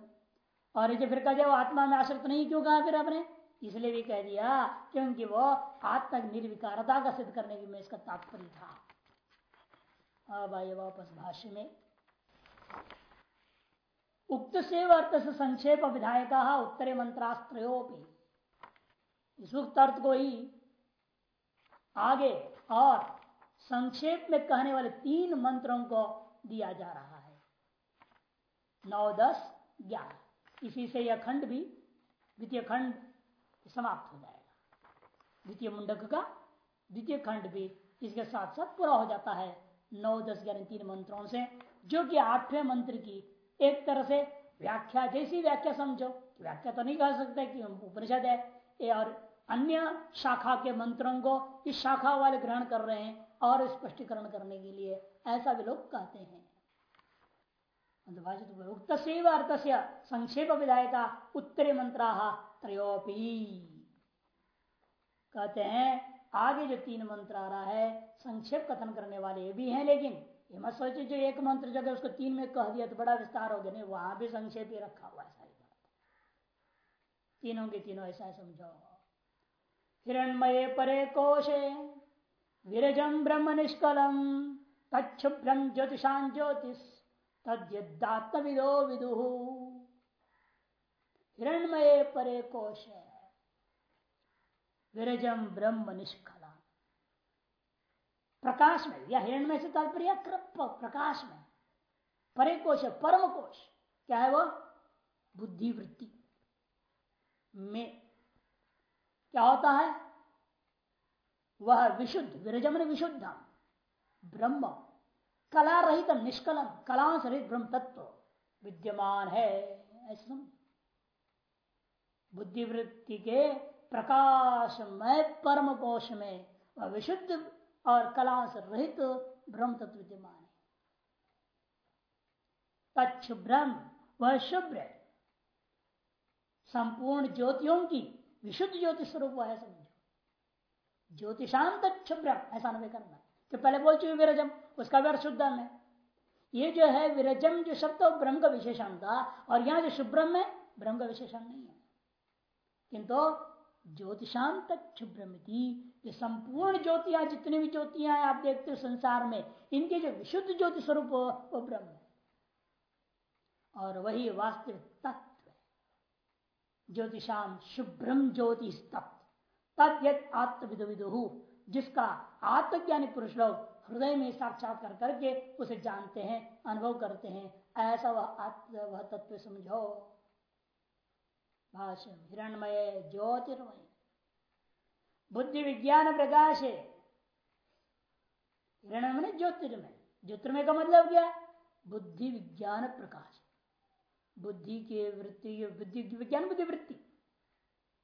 और ये फिर कह दिया, वो आत्मा में आश्रित नहीं, क्यों कहा फिर आपने? इसलिए भी कह दिया, क्योंकि वो आत्मा निर्विकारता का सिद्ध करने की में इसका तात्पर्य था। अब आइए वापस भाष्य में। उक्त से अर्थ से संक्षेप विधायक उत्तरे मंत्रास्त्रोपी इस उक्त अर्थ को ही आगे और संक्षेप में कहने वाले तीन मंत्रों को दिया जा रहा है। नौ, दस, ग्यारह। इसी से यह खंड भी द्वितीय खंड समाप्त हो जाएगा। द्वितीय मुंडक का द्वितीय खंड भी इसके साथ साथ पूरा हो जाता है। नौ, दस, ग्यारह, तीन मंत्रों से, जो कि आठवें मंत्र की एक तरह से व्याख्या जैसी व्याख्या समझो। व्याख्या तो नहीं कह सकते कि उपनिषद है और अन्य शाखा के मंत्रों को इस शाखा वाले ग्रहण कर रहे हैं और स्पष्टीकरण करने के लिए ऐसा भी लोग कहते हैं। उक्त अर्थ से संक्षेप विधायका उत्तरी मंत्रा त्रयोपी। कहते हैं, आगे जो तीन मंत्र आ रहा है, संक्षेप कथन करने वाले भी हैं, लेकिन ये मत सोचे जो एक मंत्र जगह उसको तीन में कह दिया तो बड़ा विस्तार हो गया, नहीं, वहाँ भी संक्षेप ही रखा हुआ है सारी बात। तीनों के तीनों ऐसा है समझो हिरणमय परे कोशे विरजम ब्रह्म निष्कलम तक्षुभ्रम ज्योतिषान ज्योतिष। तद्यदात्मविदो विदु। हिरणमय परे कोश विरजम ब्रह्म निष्कला। प्रकाश में, या हिरणमय से तात्पर्य प्रकाश में। परे कोश, परम कोश। क्या है वो? बुद्धिवृत्ति। में, क्या होता है? वह विशुद्ध विरजम विशुद्ध ब्रह्म। कला रहित निष्कलम कलाओं से रहित ब्रह्म तत्व विद्यमान है, ऐसा बुद्धिवृत्ति के प्रकाशमय परम कोश में वह विशुद्ध और कला रहित ब्रह्म तत्व विद्यमान है। तत्ब्रह्म वह शुभ्र संपूर्ण ज्योतियों की विशुद्ध ज्योति स्वरूप है, समझो। ज्योतिषांत शुभ्रम ऐसा अनुभव करना। तो पहले बोल चुके विरजम, उसका भी अर्थ शुद्ध है। ये जो है विरजम, जो शब्द ब्रह्म का विशेषण था, और यहाँ जो शुभ्रम है, ब्रह्म का विशेषण नहीं है। किंतु ज्योतिषाम तक शुभ्रमिति, ये संपूर्ण ज्योतियाँ, जितनी भी ज्योतियाँ आप देखते हो संसार में, इनके जो विशुद्ध ज्योति स्वरूप वो ब्रह्म है। और वही वास्तविक तत्व ज्योतिषाम शुभ्रम ज्योति तत्व तद आत्मविद विदु। जिसका आत्मज्ञानी पुरुष लोग हृदय में साक्षात कर करके उसे जानते हैं, अनुभव करते हैं, ऐसा वह आत्म, वह तत्व समझो। भाषण हिरणमय ज्योतिर्मय। बुद्धि विज्ञान प्रकाश। है हिरणमय ज्योतिर्मय। ज्योतिर्मय का मतलब क्या? बुद्धि विज्ञान प्रकाश। बुद्धि के वृत्ति, बुद्धि विज्ञान, बुद्धि वृत्ति।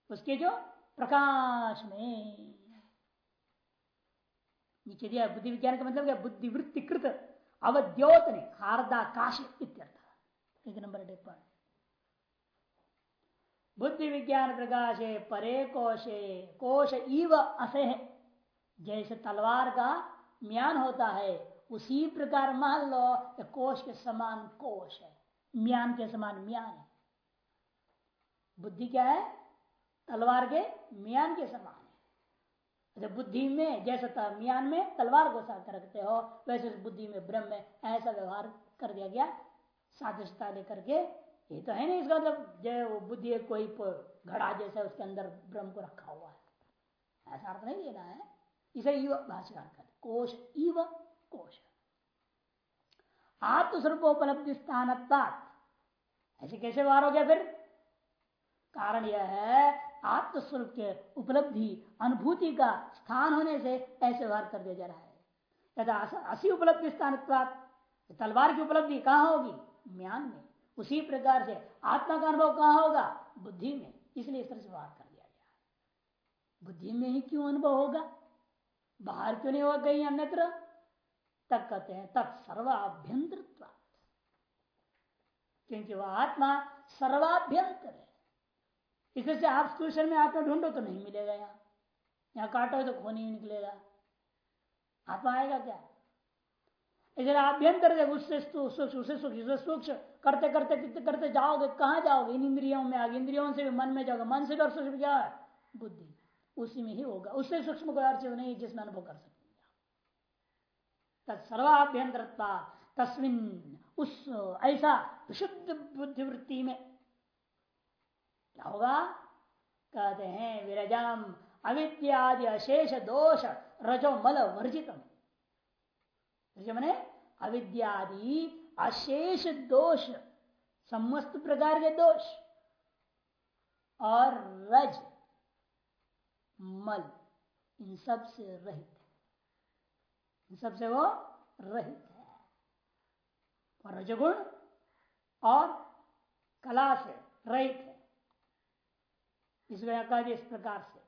उसके जो प्रकाश में नीचे दिया बुद्धि विज्ञान का मतलब क्या? बुद्धिवृत्ति कृत अवद्योत ने हार्दाकाश इत्यर्थ। एक नंबर टिप्पण बुद्धि विज्ञान प्रकाश परे कोशे, कोश इव असे है जैसे तलवार का म्यान होता है, उसी प्रकार मान लो कोश के समान कोश है। म्यान के समान म्यान है। बुद्धि क्या है? तलवार के म्यान के समान। जब बुद्धि में, जैसा म्यान में तलवार को साथ रखते हो, वैसे बुद्धि में, ब्रह्म में ऐसा व्यवहार कर दिया गया सादृशता लेकर के। ये तो है नहीं इसका मतलब वो बुद्धि कोई घड़ा जैसा उसके अंदर ब्रह्म को रखा हुआ है। ऐसा अर्थ नहीं लेना है। इसे युव भाषाकार कर कोश इव कोश। आत्मस्वरूपोपलब्धि स्थान ऐसे कैसे व्यवहार हो गया फिर? कारण यह है आत्मस्वरूप के उपलब्धि, अनुभूति का स्थान होने से ऐसे व्यवहार कर दिया जा रहा है। यदा असी उपलब्धि स्थान तलवार की उपलब्धि कहाँ होगी? म्यान में। उसी प्रकार से आत्मा का अनुभव कहाँ होगा? बुद्धि में। इसलिए इस तरह से व्यवहार कर दिया गया बुद्धि में ही क्यों अनुभव होगा? बाहर क्यों नहीं होगा कहीं अन्यत्र? तब कहते हैं तब सर्वाभ्यंतर क्योंकि वह आत्मा सर्वाभ्यंतर है। इसे से आप ट्यूशन में आत्मा ढूंढो तो नहीं मिलेगा यहाँ। यहाँ काटो तो खो नहीं निकलेगा। आत्मा आएगा क्या? इधर आभ्यंतर उससे उससे सूक्ष्म करते करते करते करते जाओगे, कहाँ जाओगे? इन इंद्रियों में आगे। इंद्रियों से भी मन में जाओगे। मन से भी और सूक्ष्म क्या है? बुद्धि। उसी में ही होगा। उससे सूक्ष्म कोई और चीज़ नहीं जिसमें अनुभव कर सकते सर्वाभ्यंतर तस्मिन उस ऐसा विशुद्ध बुद्धिवृत्ति में क्या होगा? कहते हैं, विरजाम अविद्यादि अशेष दोष रजो मल वर्जितम मैंने अविद्यादि अशेष दोष, समस्त प्रकार के दोष। और रज, मल, इन सबसे रहित इन सबसे वो रहित है। और रजगुण और कला से रहित इसलिए कहा इस प्रकार से।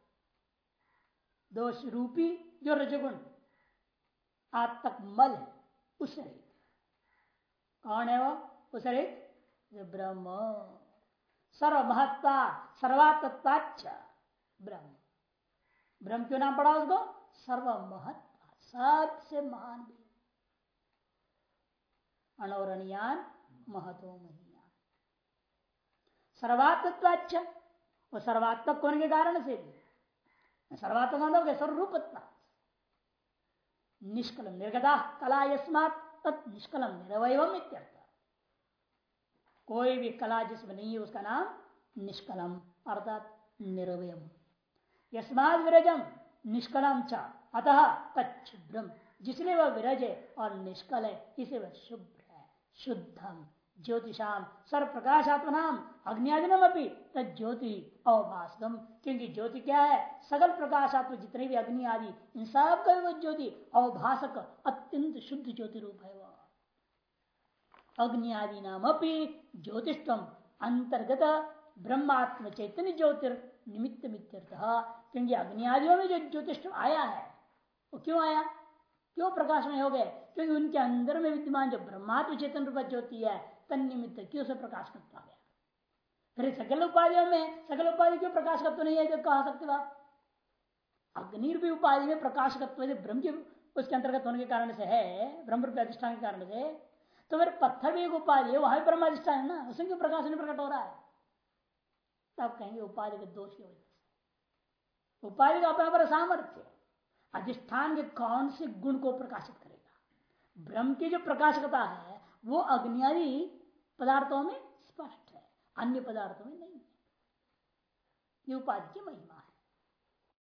दोष रूपी जो रजगुण आत्मक मल है उससे रहित। कौन है वो? उस रहित? ब्रह्म। सर्व महत्ता सर्वात्वाच ब्रह्म। ब्रह्म क्यों नाम पड़ा उसको? सर्व महत्ता सबसे महान भी। अनौरणियान महतो महियान। सर्वात्वाच वो सर्वात्मक होने के कारण से भी? सर्वात्मक सर्वरूपत्ता निष्कलम निर्गता कला यस्मात तत् निष्कलम निरवयम इत्यर्थ। कोई भी कला जिसमें नहीं है उसका नाम निष्कलम, अर्थात निरवयम। यस्माद विरजम, निष्कलम च। अतः तच्छुभ्रम। जिसलिए वह विरज है और निष्कल है, इसे वह शुभ्र है, शुद्धम। ज्योतिषाम सर्व प्रकाशात्मनाम अग्नियादिनम अपनी तज्योति अवभाषम क्योंकि ज्योति क्या है? सकल प्रकाशात्म जितने भी अग्नि आदि, इन सब का वो ज्योति अवभाषक अत्यंत शुद्ध ज्योति रूप है वह। अग्नि आदि नाम अपनी ज्योतिषम अंतर्गत ब्रह्मात्म चैतन्य ज्योतिर निमित्त मित्यर्थ। क्योंकि अग्नि आदियों में जो ज्योतिष आया है, वो क्यों आया? क्यों प्रकाश में हो गए? क्योंकि उनके अंदर में विद्यमान जो ब्रह्मात्म चेतन रूप ज्योति है तन निमित्त क्यों से प्रकाश करता गया? फिर सकल उपाधियों में, सकल उपाधि क्यों प्रकाश करते नहीं है, जो कहा सकते आप? अग्नि रूपी उपाधि में प्रकाश करते ब्रह्म उसके अंतर्गत होने के कारण से है, ब्रह्म रूपी अधिष्ठान के कारण से तो फिर पत्थर भी एक उपाधि है, वहाँ भी ब्रह्म अधिष्ठान है ना उसमें क्यों प्रकाश नहीं प्रकट हो रहा है। तब कहेंगे उपाधि के दोष की वजह से। उपाधि का अपना पर सामर्थ्य अधिष्ठान के कौन से गुण को प्रकाशित करेगा? ब्रह्म की जो प्रकाशकता है, वो अग्नि पदार्थों में स्पष्ट है अन्य पदार्थों में नहीं है। उपाधि की महिमा